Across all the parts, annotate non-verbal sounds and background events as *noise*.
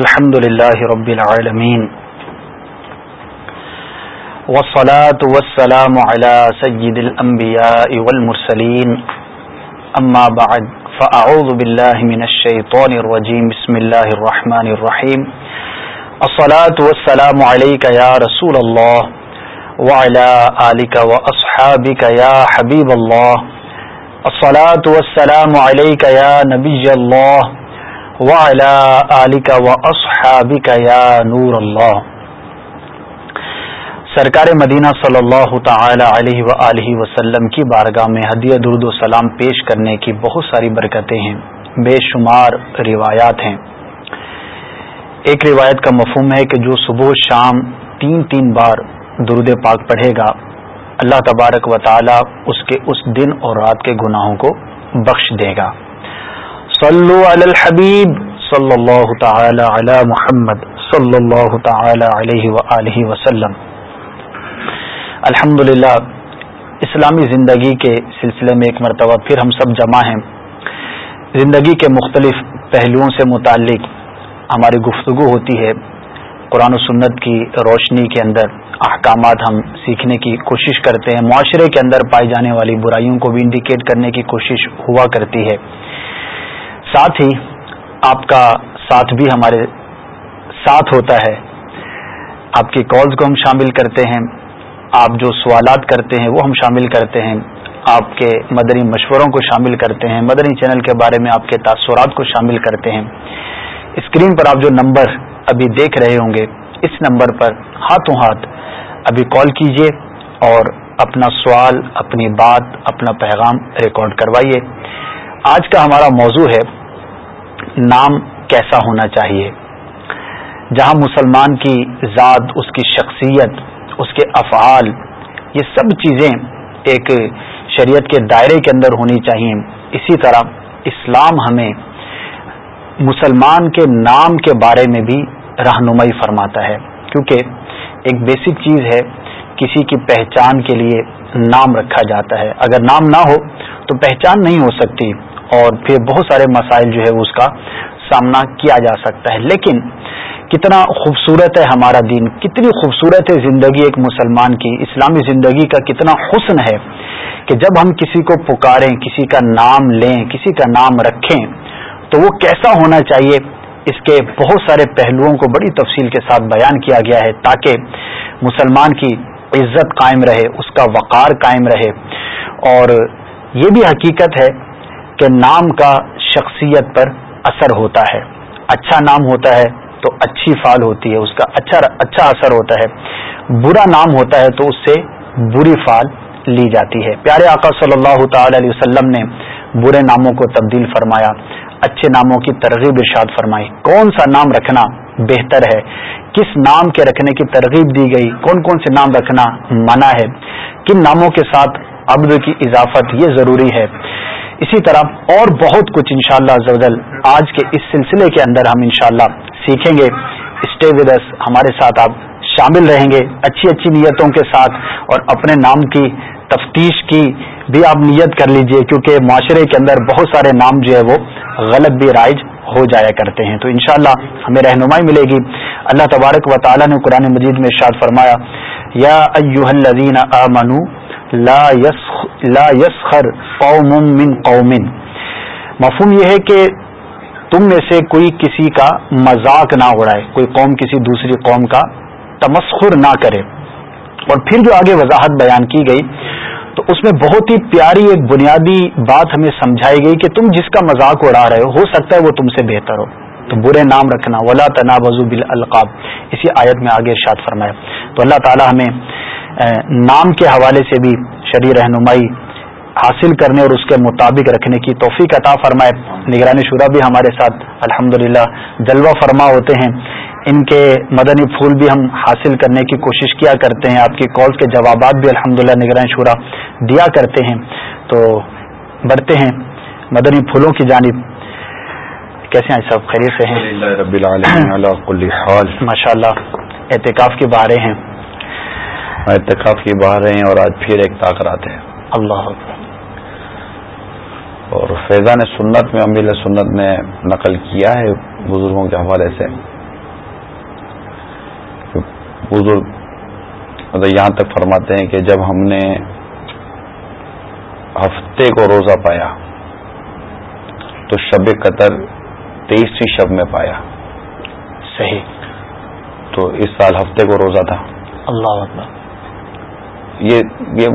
الحمد لله رب العالمين والصلاة والسلام على سيد الأنبياء والمرسلين أما بعد فأعوذ بالله من الشيطان الرجيم بسم الله الرحمن الرحيم الصلاة والسلام عليك يا رسول الله وعلى آلك وأصحابك يا حبيب الله الصلاة والسلام عليك يا نبي الله وعلى آلك وأصحابك يا نور الله. سرکار مدینہ صلی اللہ تعالی علیہ و وسلم کی بارگاہ میں ہدیہ درد و سلام پیش کرنے کی بہت ساری برکتیں ہیں۔ بے شمار روایات ہیں۔ ایک روایت کا مفہوم ہے کہ جو صبح و شام تین تین بار درود پاک پڑھے گا، اللہ تبارک و تعالی اس کے اس دن اور رات کے گناہوں کو بخش دے گا۔ صلو علی الحبیب صلی اللہ تعالی علی محمد. صلی اللہ تعالی علیہ و وسلم. الحمد اسلامی زندگی کے سلسلے میں ایک مرتبہ پھر ہم سب جمع ہیں۔ زندگی کے مختلف پہلوؤں سے متعلق ہماری گفتگو ہوتی ہے۔ قرآن و سنت کی روشنی کے اندر احکامات ہم سیکھنے کی کوشش کرتے ہیں۔ معاشرے کے اندر پائی جانے والی برائیوں کو بھی انڈیکیٹ کرنے کی کوشش ہوا کرتی ہے۔ ساتھ ہی آپ کا ساتھ بھی ہمارے ساتھ ہوتا ہے۔ آپ کی کالز کو ہم شامل کرتے ہیں۔ آپ جو سوالات کرتے ہیں وہ ہم شامل کرتے ہیں۔ آپ کے مدنی مشوروں کو شامل کرتے ہیں۔ مدنی چینل کے بارے میں آپ کے تاثرات کو شامل کرتے ہیں۔ اسکرین پر آپ جو نمبر ابھی دیکھ رہے ہوں گے، اس نمبر پر ہاتھوں ہاتھ ابھی کال کیجیے اور اپنا سوال، اپنی بات، اپنا پیغام ریکارڈ کروائیے۔ آج کا ہمارا موضوع ہے نام کیسا ہونا چاہیے۔ جہاں مسلمان کی ذات، اس کی شخصیت، اس کے افعال، یہ سب چیزیں ایک شریعت کے دائرے کے اندر ہونی چاہیے۔ اسی طرح اسلام ہمیں مسلمان کے نام کے بارے میں بھی رہنمائی فرماتا ہے۔ کیونکہ ایک بیسک چیز ہے، کسی کی پہچان کے لیے نام رکھا جاتا ہے۔ اگر نام نہ ہو تو پہچان نہیں ہو سکتی۔ اور پھر بہت سارے مسائل جو ہے اس کا سامنا کیا جا سکتا ہے۔ لیکن کتنا خوبصورت ہے ہمارا دین، کتنی خوبصورت ہے زندگی ایک مسلمان کی۔ اسلامی زندگی کا کتنا حسن ہے کہ جب ہم کسی کو پکاریں، کسی کا نام لیں، کسی کا نام رکھیں، تو وہ کیسا ہونا چاہیے؟ اس کے بہت سارے پہلوؤں کو بڑی تفصیل کے ساتھ بیان کیا گیا ہے تاکہ مسلمان کی عزت قائم رہے، اس کا وقار قائم رہے۔ اور یہ بھی حقیقت ہے کہ نام کا شخصیت پر اثر ہوتا ہے۔ اچھا نام ہوتا ہے تو اچھی فال ہوتی ہے، اس کا اچھا اچھا اثر ہوتا ہے۔ برا نام ہوتا ہے تو اس سے بری فال لی جاتی ہے۔ پیارے آقا صلی اللہ تعالی علیہ وسلم نے برے ناموں کو تبدیل فرمایا، اچھے ناموں کی ترغیب ارشاد فرمائی۔ کون سا نام رکھنا بہتر ہے؟ کس نام کے رکھنے کی ترغیب دی گئی؟ کون کون سے نام رکھنا منع ہے؟ کن ناموں کے ساتھ عبد کی اضافت یہ ضروری ہے۔ اسی طرح اور بہت کچھ انشاءاللہ شاء اللہ آج کے اس سلسلے کے اندر ہم انشاءاللہ سیکھیں گے۔ اسٹے ود اس ہمارے ساتھ آپ شامل رہیں گے۔ اچھی اچھی نیتوں کے ساتھ اور اپنے نام کی تفتیش کی بھی آپ نیت کر لیجیے، کیونکہ معاشرے کے اندر بہت سارے نام جو ہے وہ غلط بھی رائج ہو جایا کرتے ہیں۔ تو انشاءاللہ ہمیں رہنمائی ملے گی۔ اللہ تبارک و تعالیٰ نے قرآن مجید میں ارشاد فرمایا یا ایوہ الذین آمنوا لا لا يسخر قوم من قوم. مفہوم یہ ہے کہ تم میں سے کوئی کسی کا مذاق نہ اڑائے، کوئی قوم کسی دوسری قوم کا تمسخر نہ کرے۔ اور پھر جو آگے وضاحت بیان کی گئی، تو اس میں بہت ہی پیاری ایک بنیادی بات ہمیں سمجھائی گئی کہ تم جس کا مذاق اڑا رہے ہو ہو سکتا ہے وہ تم سے بہتر ہو۔ تو برے نام رکھنا، ولا تنا وضو بال القاب اسی آیت میں آگے ارشاد فرمایا۔ تو اللہ تعالی ہمیں نام کے حوالے سے بھی شرع رہنمائی حاصل کرنے اور اس کے مطابق رکھنے کی توفیق عطا فرمائے۔ نگرانی شورا بھی ہمارے ساتھ الحمد جلوہ فرما ہوتے ہیں۔ ان کے مدنی پھول بھی ہم حاصل کرنے کی کوشش کیا کرتے ہیں۔ آپ کی کالز کے جوابات بھی الحمد للہ نگرانی شورا دیا کرتے ہیں۔ تو بڑھتے ہیں مدنی پھولوں کی جانب۔ کیسے ہیں؟ سب خیریت سے ہیں؟ ماشاء اللہ احتکاف کی بہاریں ہیں۔ احتکاف کی بہاریں ہیں اور آج پھر ایک تاکرات ہے اللہ اور فیضان سنت میں امیل سنت نے نقل کیا ہے بزرگوں کے حوالے سے۔ بزرگ مطلب یہاں تک فرماتے ہیں کہ جب ہم نے ہفتے کو روزہ پایا تو شب قطر تیسری شب میں پایا۔ صحیح۔ تو اس سال ہفتے کو روزہ تھا۔ اللہ اکبر۔ یہ یہ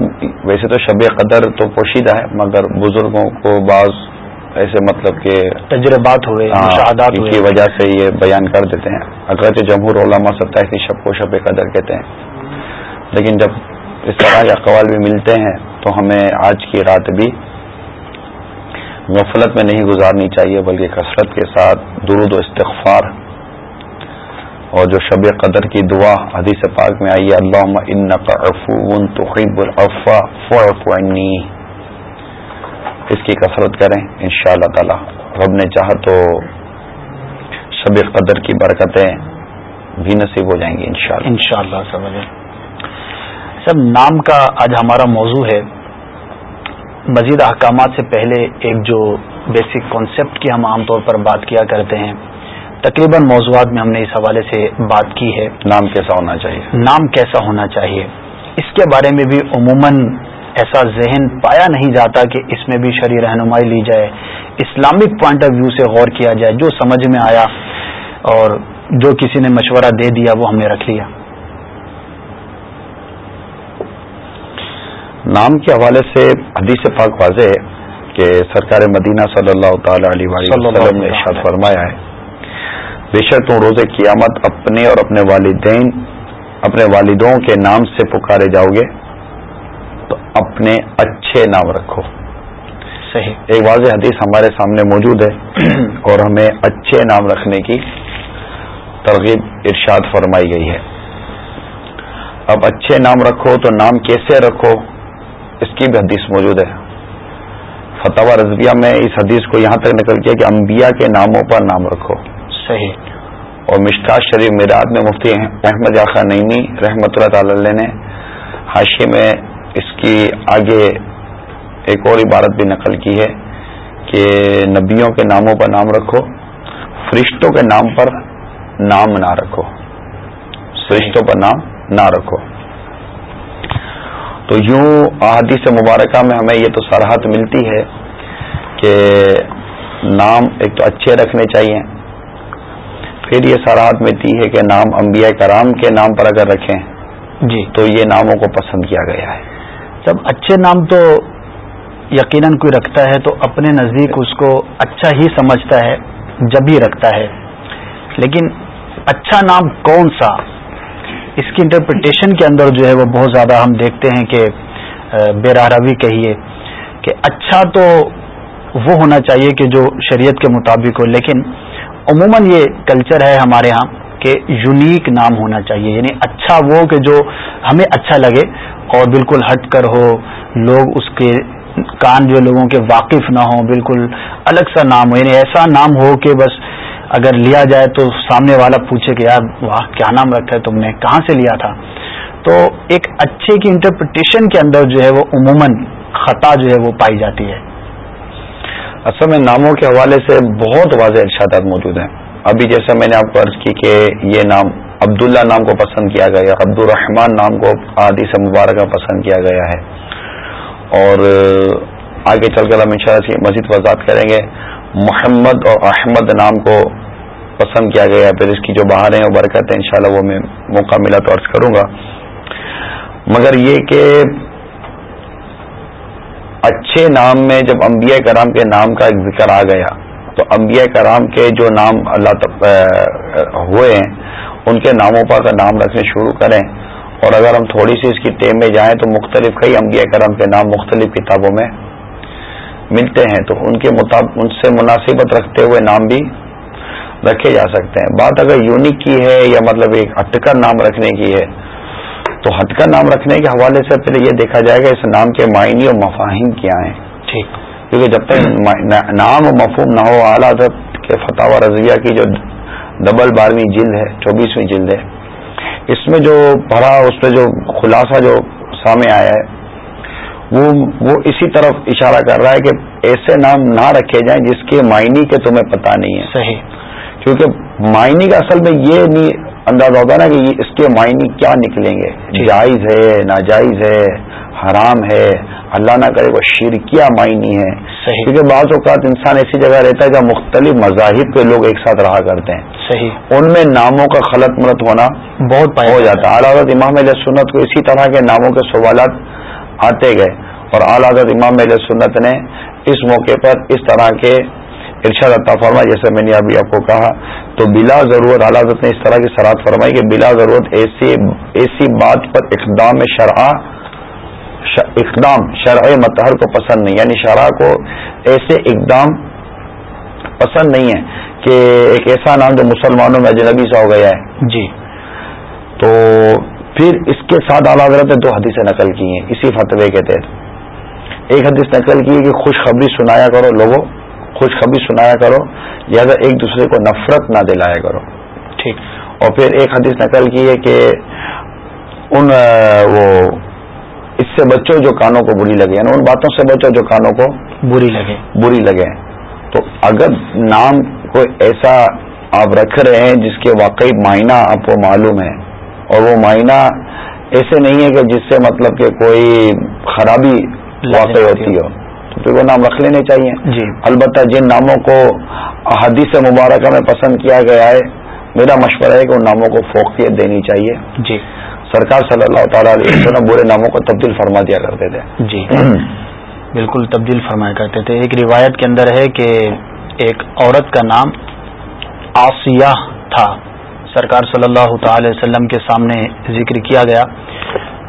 ویسے تو شب قدر تو پوشیدہ ہے مگر بزرگوں کو بعض ایسے مطلب کہ تجربات ہوئے مشاہدات کی وجہ سے یہ بیان کر دیتے ہیں۔ اگرچہ جمہور علماء ستائیس شب کو شب قدر کہتے ہیں لیکن جب اس طرح کے اقوال بھی ملتے ہیں تو ہمیں آج کی رات بھی غفلت میں نہیں گزارنی چاہیے، بلکہ کثرت کے ساتھ درود و استغفار اور جو شب قدر کی دعا حدیث پاک میں آئی اللہ تحب العفا فعف عنی۔ اس کی کثرت کریں ان شاء اللہ تعالی۔ رب نے چاہ تو شب قدر کی برکتیں بھی نصیب ہو جائیں گی ان شاء اللہ ان شاء اللہ سب، نام کا آج ہمارا موضوع ہے مزید احکامات سے پہلے ایک جو بیسک کانسیپٹ کی ہم عام طور پر بات کیا کرتے ہیں تقریباً موضوعات میں ہم نے اس حوالے سے بات کی ہے۔ نام کیسا ہونا چاہیے؟ نام کیسا ہونا چاہیے؟ اس کے بارے میں بھی عموماً ایسا ذہن پایا نہیں جاتا کہ اس میں بھی شرع رہنمائی لی جائے۔ اسلامک پوائنٹ آف ویو سے غور کیا جائے جو سمجھ میں آیا اور جو کسی نے مشورہ دے دیا وہ ہم نے رکھ لیا۔ نام کے حوالے سے حدیث پاک واضح ہے کہ سرکار مدینہ صلی اللہ تعالی علیہ وسلم نے ارشاد فرمایا ہے بے شک تم روز قیامت اپنے اور اپنے والدین اپنے والدوں کے نام سے پکارے جاؤ گے تو اپنے اچھے نام رکھو۔ صحیح۔ ایک واضح حدیث ہمارے سامنے موجود ہے اور ہمیں اچھے نام رکھنے کی ترغیب ارشاد فرمائی گئی ہے۔ اب اچھے نام رکھو تو نام کیسے رکھو؟ اس کی بھی حدیث موجود ہے۔ فتح رضویہ میں اس حدیث کو یہاں تک نکل کیا کہ انبیاء کے ناموں پر نام رکھو۔ صحیح۔ اور مشکا شریف میراد میں مفتی احمد یاخا نئیمی رحمۃ اللہ تعالی نے حاشی میں اس کی آگے ایک اور عبارت بھی نقل کی ہے کہ نبیوں کے ناموں پر نام رکھو فرشتوں کے نام پر نام نہ رکھو۔ فرشتوں پر نام نہ رکھو۔ تو یوں احادیث مبارکہ میں ہمیں یہ تو سراہد ملتی ہے کہ نام ایک تو اچھے رکھنے چاہیے۔ پھر یہ سراہد ملتی ہے کہ نام انبیاء کرام کے نام پر اگر رکھیں جی۔ تو یہ ناموں کو پسند کیا گیا ہے۔ جب اچھے نام تو یقیناً کوئی رکھتا ہے تو اپنے نزدیک اس کو اچھا ہی سمجھتا ہے جب ہی رکھتا ہے۔ لیکن اچھا نام کون سا؟ اس کی انٹرپریٹیشن کے اندر جو ہے وہ بہت زیادہ ہم دیکھتے ہیں کہ بے راہ روی کہیے کہ اچھا تو وہ ہونا چاہیے کہ جو شریعت کے مطابق ہو، لیکن عموماً یہ کلچر ہے ہمارے ہاں کہ یونیک نام ہونا چاہیے یعنی اچھا وہ کہ جو ہمیں اچھا لگے اور بالکل ہٹ کر ہو، لوگ اس کے کان جو لوگوں کے واقف نہ ہوں، بالکل الگ سا نام ہو یعنی ایسا نام ہو کہ بس اگر لیا جائے تو سامنے والا پوچھے کہ یار، واہ، کیا نام رکھا ہے؟ تم نے کہاں سے لیا تھا؟ تو ایک اچھے کی انٹرپریٹیشن کے اندر جو ہے وہ عموماً خطا جو ہے وہ پائی جاتی ہے۔ اصل میں ناموں کے حوالے سے بہت واضح ارشادات موجود ہیں۔ ابھی جیسا میں نے آپ کو عرض کی کہ یہ نام عبداللہ نام کو پسند کیا گیا عبد الرحمان نام کو عادی سے مبارکہ پسند کیا گیا ہے۔ اور، آگے چل کر ہم ان شاء اللہ مزید وضاحت کریں گے۔ محمد اور احمد نام کو پسند کیا گیا پھر اس کی جو باہر ہیں برکت ہیں، انشاءاللہ وہ میں موقع ملا تو عرض کروں گا۔ مگر یہ کہ اچھے نام میں جب انبیاء کرام کے نام کا ایک ذکر آ گیا، تو انبیاء کرام کے جو نام اللہ ہوئے ہیں، ان کے ناموں پر اگر نام رکھنے شروع کریں، اور اگر ہم تھوڑی سی اس کی ٹیم میں جائیں، تو مختلف کئی انبیاء کرم کے نام مختلف کتابوں میں ملتے ہیں تو ان کے مطابق ان سے مناسبت رکھتے ہوئے نام بھی رکھے جا سکتے ہیں۔ بات اگر یونیک کی ہے یا مطلب ایک ہٹکر نام رکھنے کی ہے تو ہٹکر نام رکھنے کے حوالے سے پہلے یہ دیکھا جائے گا اس نام کے معنی اور مفاہیم کیا ہیں۔ ٹھیک۔ کیونکہ جب تک نام و مفہوم نہ ہو اعلیٰ کے فتح و رضویہ کی جو ڈبل بارہویں جلد ہے چوبیسویں جلد ہے اس میں جو پڑھا اس میں جو خلاصہ جو سامنے آیا ہے وہ وہ اسی طرف اشارہ کر رہا ہے کہ ایسے نام نہ رکھے جائیں جس کے معنی کے تمہیں پتہ نہیں ہے صحیح۔ کیونکہ معنی کا اصل میں یہ نہیں اندازہ ہوتا ہے نا کہ اس کے معنی کیا نکلیں گے۔ جی۔ جائز ہے ناجائز ہے حرام ہے اللہ نہ کرے وہ شرکیہ معنی ہے صحیح۔ کیونکہ بعض اوقات انسان ایسی جگہ رہتا ہے جہاں مختلف مذاہب کے لوگ ایک ساتھ رہا کرتے ہیں۔ صحیح۔ ان میں ناموں کا خلط ملت ہونا بہت ہو جاتا ہے۔ اعلیٰ امام علیہ سنت کو اسی طرح کے ناموں کے سوالات آتے گئے اور اعلیٰ حضرت امام علیہ سنت نے اس موقع پر اس طرح کے ارشاد عطا فرمایا جیسے میں نے ابھی آپ کو کہا تو بلا ضرورت اعلیٰ حضرت نے اس طرح کی سرات فرمائی کہ بلا ضرورت ایسی ایسی بات پر اقدام شرع اقدام شرع متحر کو پسند نہیں یعنی شرع کو ایسے اقدام پسند نہیں ہے کہ ایک ایسا نام جو مسلمانوں میں اجنبی سا ہو گیا ہے۔ جی۔ تو پھر اس کے ساتھ اعلیٰ حضرت نے دو حدیثیں نقل کی ہیں اسی فتوے کے تحت۔ ایک حدیث نقل کی ہے کہ خوشخبری سنایا کرو لوگوں خوشخبری سنایا کرو لہذا ایک دوسرے کو نفرت نہ دلایا کرو۔ ٹھیک۔ اور پھر ایک حدیث نقل کی ہے کہ ان وہ اس سے بچوں جو کانوں کو بری لگے یعنی ان باتوں سے بچو جو کانوں کو بری لگے۔ بری لگے۔ تو اگر نام کو ایسا آپ رکھ رہے ہیں جس کے واقعی معنی آپ کو معلوم ہے اور وہ معنی ایسے نہیں ہے کہ جس سے مطلب کہ کوئی خرابی واقع ہوتی ہو۔ تو پھر وہ نام رکھ لینے چاہیے۔ جی۔ البتہ جن ناموں کو حدیث مبارکہ میں پسند کیا گیا ہے میرا مشورہ ہے کہ ان ناموں کو فوقیت دینی چاہیے۔ جی۔ سرکار صلی اللہ تعالیٰ علیہ وسلم برے ناموں کو تبدیل فرما دیا کرتے تھے۔ جی۔ *clears throat* بالکل تبدیل فرمایا کرتے تھے۔ ایک روایت کے اندر ہے کہ ایک عورت کا نام آسیہ تھا۔ سرکار صلی اللہ تعالی وسلم کے سامنے ذکر کیا گیا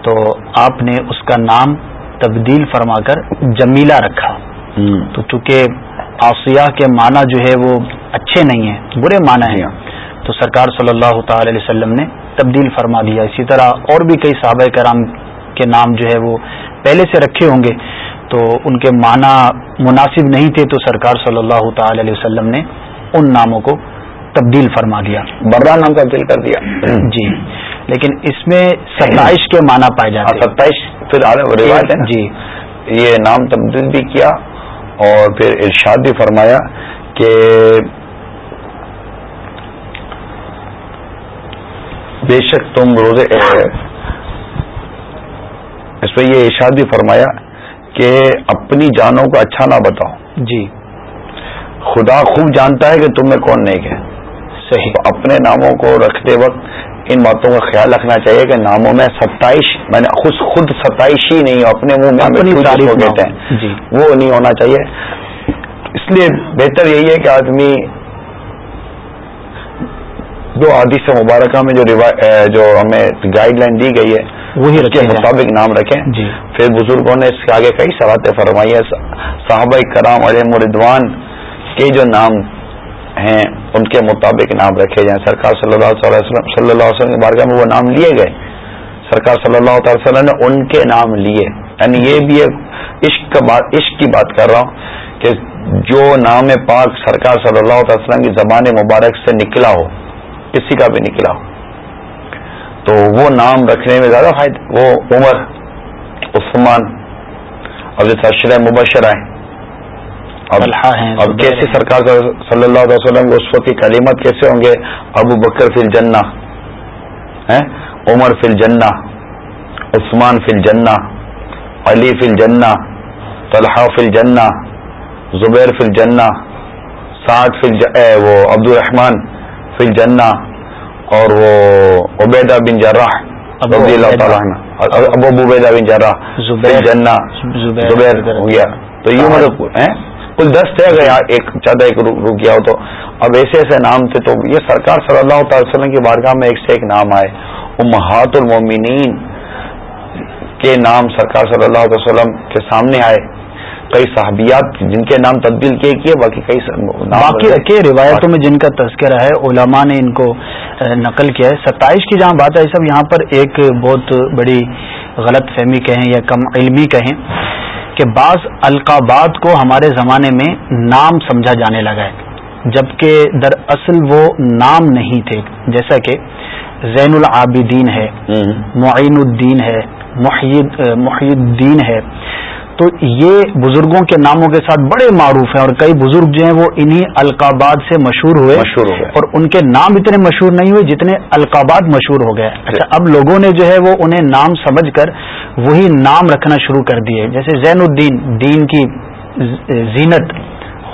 تو آپ نے اس کا نام تبدیل فرما کر جمیلہ رکھا۔ تو چونکہ آسیہ کے معنی جو ہے وہ اچھے نہیں ہیں برے معنی ہیں۔ تو سرکار صلی اللہ تعالی علیہ وسلم نے تبدیل فرما دیا۔ اسی طرح اور بھی کئی صحابہ کرام کے نام جو ہے وہ پہلے سے رکھے ہوں گے۔ تو ان کے معنی مناسب نہیں تھے تو سرکار صلی اللہ تعالی علیہ وسلم نے ان ناموں کو تبدیل فرما دیا برا نام تبدیل کر دیا۔ جی۔ لیکن اس میں ستائش کے معنی پائے ہاں، جاتے ہیں۔ ستائش پھر روایت ہے جی۔ یہ نام تبدیل بھی کیا اور پھر ارشاد بھی فرمایا کہ بے شک تم روزے اس پہ یہ ارشاد بھی فرمایا کہ اپنی جانوں کو اچھا نہ بتاؤ۔ جی۔ خدا خوب جانتا ہے کہ تم میں کون نیک ہے۔ صحیح۔ تو اپنے ناموں کو رکھتے وقت ان باتوں کا خیال رکھنا چاہیے کہ ناموں میں ستائش میں نے خود خود ستائش ہی نہیں اپنے منہ میں تعریف کہتے ہو۔ ہیں۔ جی۔ وہ نہیں ہونا چاہیے۔ اس لیے بہتر یہی ہے کہ آدمی دو حدیث مبارکہ میں جو جو ہمیں گائیڈ لائن دی گئی ہے وہی اس کے۔ مطابق نام رکھیں۔ جی۔ پھر بزرگوں نے اس کے آگے کئی سراتیں فرمائی ہیں۔ صحابہ کرام علیہ مردوان کے جو نام ہیں، ان کے مطابق نام رکھے جائیں۔ سرکار صلی اللہ علیہ وسلم صلی اللہ علیہ وسلم کی بارگاہ میں وہ نام لیے گئے۔ سرکار صلی اللہ تعالی وسلم نے ان کے نام لیے۔ یعنی یہ بھی ایک عشق کا بات عشق کی بات کر رہا ہوں کہ جو نام پاک سرکار صلی اللہ علیہ وسلم کی زبان مبارک سے نکلا ہو کسی کا بھی نکلا ہو۔ تو وہ نام رکھنے میں زیادہ فائدہ وہ عمر، عثمان اور جیسے مبشر آئے اب کیسے۔ سرکار صلی اللہ علیہ وسلم اس وقت کی کلیمت کیسے ہوں گے؟ ابو بکر فی الجنہ عمر فی الجنہ عثمان فی الجنہ علی فی الجنہ طلحہ فی الجنہ زبیر فی الجنہ سعد فی الج... وہ عبد الرحمان فی الجنہ اور وہ عبیدہ بن جراح رضی اللہ۔ تعالیٰ ابو عبیدہ بن جراح فی زبیر۔ الجنہ۔ زبیر ہو گیا۔ تو یہ۔ مطلب کل دس تھے اگر ایک زیادہ ایک رک گیا ہو تو۔ اب ایسے ایسے نام تھے تو یہ سرکار صلی اللہ تعالی وسلم کی بارگاہ میں ایک سے ایک نام آئے۔ امہات المومنین کے نام سرکار صلی اللہ علیہ وسلم کے سامنے آئے۔ کئی صحابیات جن کے نام تبدیل کیے کیے باقی کئی باقی۔ رکھے روایتوں میں جن کا تذکرہ ہے علماء نے ان کو نقل کیا ہے۔ ستائش کی جہاں بات ہے سب یہاں پر ایک بہت بڑی غلط فہمی کہیں یا کم علمی کہیں۔ کہ بعض القابات کو ہمارے زمانے میں نام سمجھا جانے لگا ہے جبکہ در اصل وہ نام نہیں تھے جیسا کہ زین العابدین ہے۔ معین الدین ہے محی الدین ہے تو یہ بزرگوں کے ناموں کے ساتھ بڑے معروف ہیں اور کئی بزرگ جو ہیں وہ انہی القابات سے مشہور ہوئے مشہور ہو گئے۔ اور ان کے نام اتنے مشہور نہیں ہوئے جتنے القابات مشہور ہو گئے۔ اچھا۔ اب لوگوں نے جو ہے وہ انہیں نام سمجھ کر وہی نام رکھنا شروع کر دیے۔ جیسے زین الدین دین کی زینت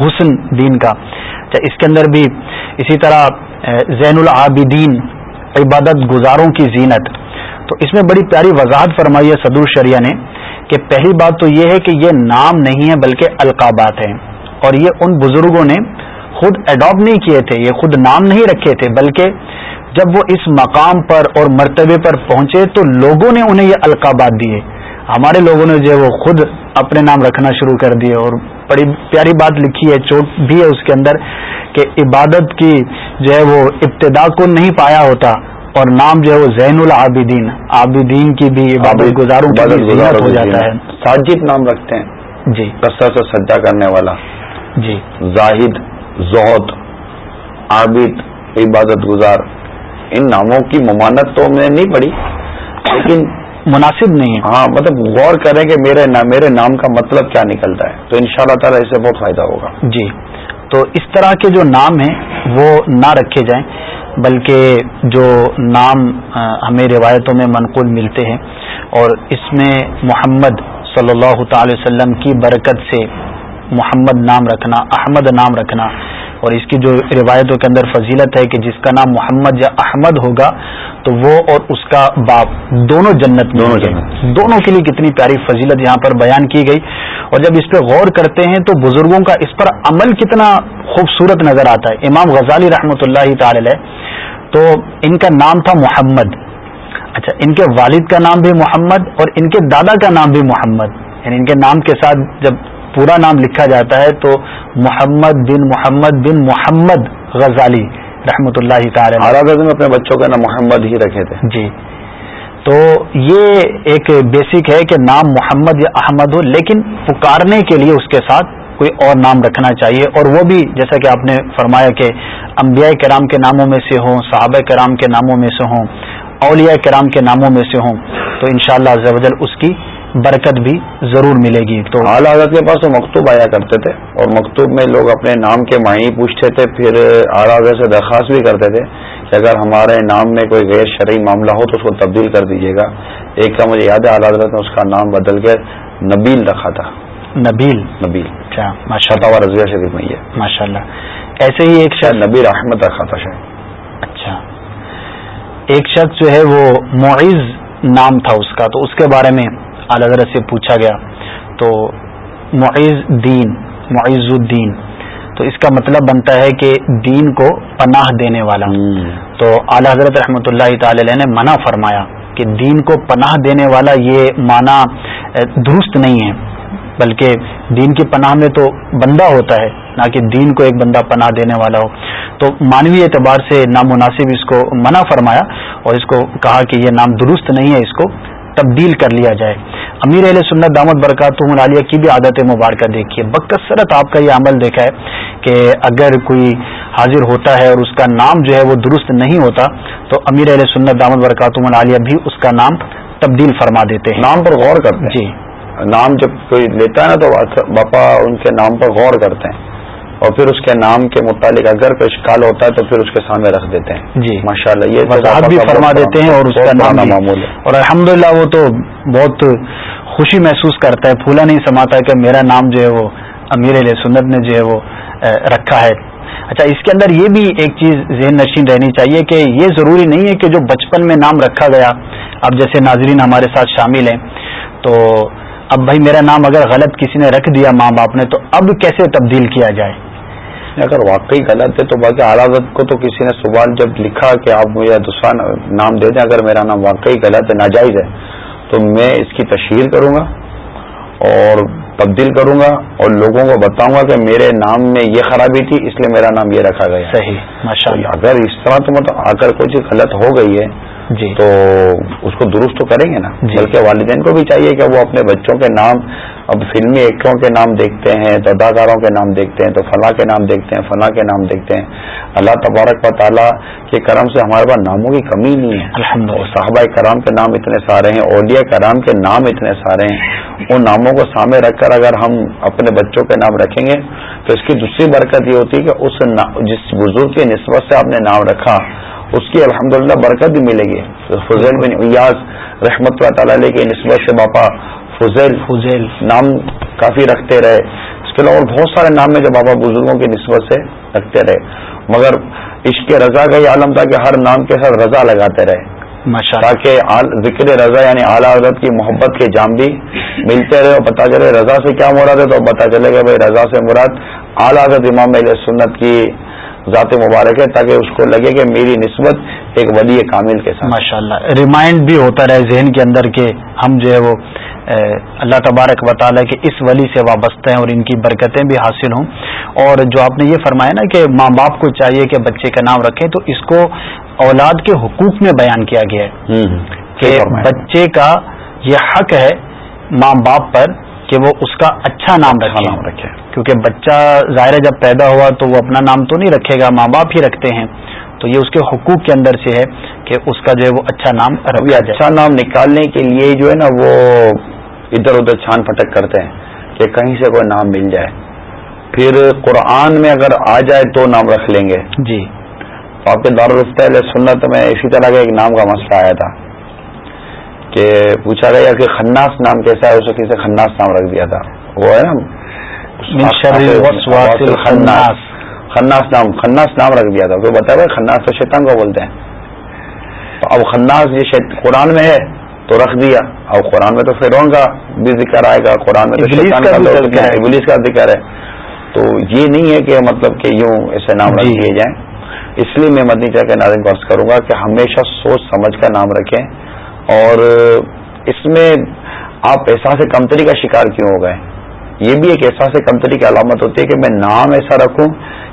حسن دین کا۔ اچھا اس کے اندر بھی اسی طرح زین العابدین عبادت گزاروں کی زینت۔ تو اس میں بڑی پیاری وضاحت فرمائی ہے صدر شریعہ نے۔ کہ پہلی بات تو یہ ہے کہ یہ نام نہیں ہے بلکہ القابات ہیں اور یہ ان بزرگوں نے خود اڈاپٹ نہیں کیے تھے، یہ خود نام نہیں رکھے تھے، بلکہ جب وہ اس مقام پر اور مرتبے پر پہنچے تو لوگوں نے انہیں یہ القابات دیے۔ ہمارے لوگوں نے جو ہے وہ خود اپنے نام رکھنا شروع کر دیے اور بڑی پیاری بات لکھی ہے، چوٹ بھی ہے اس کے اندر کہ عبادت کی جو ہے وہ ابتدا کو نہیں پایا ہوتا۔ اور نام جو ہے وہ زین العابدین عابدین کی بھی عبادت گزاروں کی بھی زینت ہو جاتا ہے۔ ساجد نام رکھتے ہیں۔ جی۔ کثرت سے سجا کرنے والا۔ جی۔ زاہد زہد عابد عبادت گزار۔ ان ناموں کی ممانت تو میں نہیں پڑی لیکن مناسب نہیں ہے۔ ہاں مطلب غور کریں کہ میرے نام میرے نام کا مطلب کیا نکلتا ہے۔ تو ان شاء اللہ تعالیٰ اس سے بہت فائدہ ہوگا۔ جی۔ تو اس طرح کے جو نام ہیں وہ نہ رکھے جائیں۔ بلکہ جو نام ہمیں روایتوں میں منقول ملتے ہیں اور اس میں محمد صلی اللہ تعالی وسلم کی برکت سے محمد نام رکھنا احمد نام رکھنا اور اس کی جو روایتوں کے اندر فضیلت ہے کہ جس کا نام محمد یا احمد ہوگا تو وہ اور اس کا باپ دونوں جنت میں دونوں جنت دونوں کے لیے کتنی پیاری فضیلت یہاں پر بیان کی گئی۔ اور جب اس پہ غور کرتے ہیں تو بزرگوں کا اس پر عمل کتنا خوبصورت نظر آتا ہے۔ امام غزالی رحمۃ اللہ تعالی تو ان کا نام تھا محمد۔ اچھا ان کے والد کا نام بھی محمد اور ان کے دادا کا نام بھی محمد۔ یعنی ان کے نام کے ساتھ جب پورا نام لکھا جاتا ہے تو محمد بن محمد بن محمد غزالی رحمۃ اللہ تعالی۔ میں اپنے بچوں کا نام محمد ہی رکھے تھے۔ جی۔ تو یہ ایک بیسک ہے کہ نام محمد یا احمد ہو لیکن پکارنے کے لیے اس کے ساتھ کوئی اور نام رکھنا چاہیے اور وہ بھی جیسا کہ آپ نے فرمایا کہ انبیاء کرام کے ناموں میں سے ہوں صحابہ کرام کے ناموں میں سے ہوں اولیاء کرام کے ناموں میں سے ہوں تو انشاءاللہ شاء اللہ اس کی برکت بھی ضرور ملے گی۔ تو اعلیٰ حضرت کے پاس تو مکتوب آیا کرتے تھے اور مکتوب میں لوگ اپنے نام کے معنی پوچھتے تھے پھر اعلیٰ حضرت سے درخواست بھی کرتے تھے کہ اگر ہمارے نام میں کوئی غیر شرعی معاملہ ہو تو اس کو تبدیل کر دیجیے گا۔ ایک کا مجھے یاد ہے اعلیٰ حضرت نے اس کا نام بدل کے نبیل رکھا تھا۔ نبیل۔ نبیل۔ اچھا ماشاء رضویہ شریف میں یہ ماشاء اللہ ایسے ہی ایک شاید نبیل احمد رکھا تھا شاید اچھا۔ ایک شخص جو ہے وہ معیز نام تھا اس کا تو اس کے بارے میں اعلی حضرت سے پوچھا گیا۔ تو معیز دین معیز الدین۔ تو اس کا مطلب بنتا ہے کہ دین کو پناہ دینے والا۔ تو اعلی حضرت رحمۃ اللہ تعالی نے منع فرمایا کہ دین کو پناہ دینے والا یہ معنی درست نہیں ہے۔ بلکہ دین کی پناہ میں تو بندہ ہوتا ہے نہ کہ دین کو ایک بندہ پناہ دینے والا ہو۔ تو مانوی اعتبار سے نامناسب اس کو منع فرمایا اور اس کو کہا کہ یہ نام درست نہیں ہے اس کو تبدیل کر لیا جائے۔ امیر علیہ سنت دامت برکات عالیہ کی بھی عادت مبارکہ دیکھیے۔ بکثرت آپ کا یہ عمل دیکھا ہے کہ اگر کوئی حاضر ہوتا ہے اور اس کا نام جو ہے وہ درست نہیں ہوتا تو امیر علیہ سنت دامت برکات عالیہ بھی اس کا نام تبدیل فرما دیتے ہیں۔ نام پر غور کرتے ہیں۔ جی۔ نام جب کوئی لیتا ہے نا تو باپا ان کے نام پر غور کرتے ہیں اور پھر اس کے نام کے متعلق اگر کوئی اشکال ہوتا ہے تو پھر اس کے سامنے رکھ دیتے ہیں۔ جی۔ ماشاء اللہ یہ وضاحت بھی فرما دیتے ہیں اور اس کا نام معمول ہے۔ اور الحمد وہ تو بہت خوشی محسوس کرتا ہے۔ پھولا نہیں سماتا کہ میرا نام جو ہے وہ امیر علیہ سنت نے جو ہے وہ رکھا ہے۔ اچھا اس کے اندر یہ بھی ایک چیز ذہن نشین رہنی چاہیے کہ یہ ضروری نہیں ہے کہ جو بچپن میں نام رکھا گیا اب جیسے ناظرین ہمارے ساتھ شامل ہیں تو اب بھائی میرا نام اگر غلط کسی نے رکھ دیا ماں باپ نے تو اب کیسے تبدیل کیا جائے؟ اگر واقعی غلط ہے تو باقی اعلیٰ کو تو کسی نے صبح جب لکھا کہ آپ مجھے دوسرا نام دے دیں اگر میرا نام واقعی غلط ہے ناجائز ہے تو میں اس کی تشہیر کروں گا اور تبدیل کروں گا اور لوگوں کو بتاؤں گا کہ میرے نام میں یہ خرابی تھی اس لیے میرا نام یہ رکھا گیا۔ صحیح ماشاء اللہ اگر اس طرح تو مطلب اگر کوئی چیز غلط ہو گئی ہے جی۔ تو اس کو درست تو کریں گے نا جی۔ بلکہ والدین کو بھی چاہیے کہ وہ اپنے بچوں کے نام اب فلمی ایکٹروں کے نام دیکھتے ہیں تو اداکاروں کے نام دیکھتے ہیں تو فلاں کے نام دیکھتے ہیں فلاں کے نام دیکھتے ہیں۔ اللہ تبارک و تعالیٰ کے کرم سے ہمارے پاس ناموں کی کمی نہیں ہے۔ الحمد صحابہ کرام کے نام اتنے سارے ہیں اولیاء کرام کے نام اتنے سارے ہیں۔ ان ناموں کو سامنے رکھ کر اگر ہم اپنے بچوں کے نام رکھیں گے تو اس کی دوسری برکت یہ ہوتی ہے کہ اس جس بزرگ کی نسبت سے آپ نے نام رکھا اس کی الحمدللہ برکت بھی ملے گی۔ فضیل بن ایاز رحمت اللہ تعالی کی نسبت سے باپا فضیل فضیل۔ نام کافی رکھتے رہے۔ اس کے علاوہ بہت سارے نام ہیں جو بابا بزرگوں کی نسبت سے رکھتے رہے۔ مگر عشق رضا کا یہ عالم تھا کہ ہر نام کے ساتھ رضا لگاتے رہے۔ تاکہ ذکر رضا یعنی اعلیٰ حضرت کی محبت کے جام بھی ملتے رہے اور پتا چلے رضا سے کیا مراد ہے تو پتا چلے گا بھائی رضا سے مراد اعلیٰ حضرت امام علیہ سنت کی ذات مبارک ہے تاکہ اس کو لگے کہ میری نسبت ایک ولی کامل کے ساتھ۔ ماشاء اللہ ریمائنڈ بھی ہوتا رہے ذہن کے اندر کہ ہم جو ہے وہ اللہ تبارک و تعالیٰ کے اس ولی سے وابستہ ہیں اور ان کی برکتیں بھی حاصل ہوں۔ اور جو آپ نے یہ فرمایا نا کہ ماں باپ کو چاہیے کہ بچے کا نام رکھیں تو اس کو اولاد کے حقوق میں بیان کیا گیا ہے کہ بچے کا یہ حق ہے ماں باپ پر کہ وہ اس کا اچھا نام رکھے. نام رکھے. کیونکہ بچہ ظاہر جب پیدا ہوا تو وہ اپنا نام تو نہیں رکھے گا ماں باپ ہی رکھتے ہیں. تو یہ اس کے حقوق کے اندر سے ہے کہ اس کا جو ہے وہ اچھا نام اچھا نام نکالنے کے لیے جو ہے نا وہ ادھر ادھر چھان پھٹک کرتے ہیں کہ کہیں سے کوئی نام مل جائے. پھر قرآن میں اگر آ جائے تو نام رکھ لیں گے. جی. آپ کے دارالفت سنت میں اسی طرح کا ایک نام کا مسئلہ آیا تھا. کہ پوچھا گیا کہ خناس نام کیسا ہے؟ اس وقت سے خناس نام رکھ دیا تھا۔ وہ ہے نا۔ خناس خناس نام خناس نام رکھ دیا تھا۔ تو بتا بھائی خناس تو شیطان کو بولتے ہیں۔ تو اب خناس یہ قرآن میں ہے تو رکھ دیا۔ اب قرآن میں تو فرون کا بھی ذکر آئے گا۔ قرآن میں تو شیطان کا ابلیس کا ذکر ہے۔ تو یہ نہیں ہے کہ مطلب کہ یوں ایسے نام رکھ جی۔ دیے جائیں۔ اس لیے میں مدنی چاہ کے ناظرین کو کروں گا کہ ہمیشہ سوچ سمجھ کر نام رکھیں۔ اور اس میں آپ احساس کمتری کا شکار کیوں ہو گئے؟ یہ بھی ایک احساس کمتری کی علامت ہوتی ہے کہ میں نام ایسا رکھوں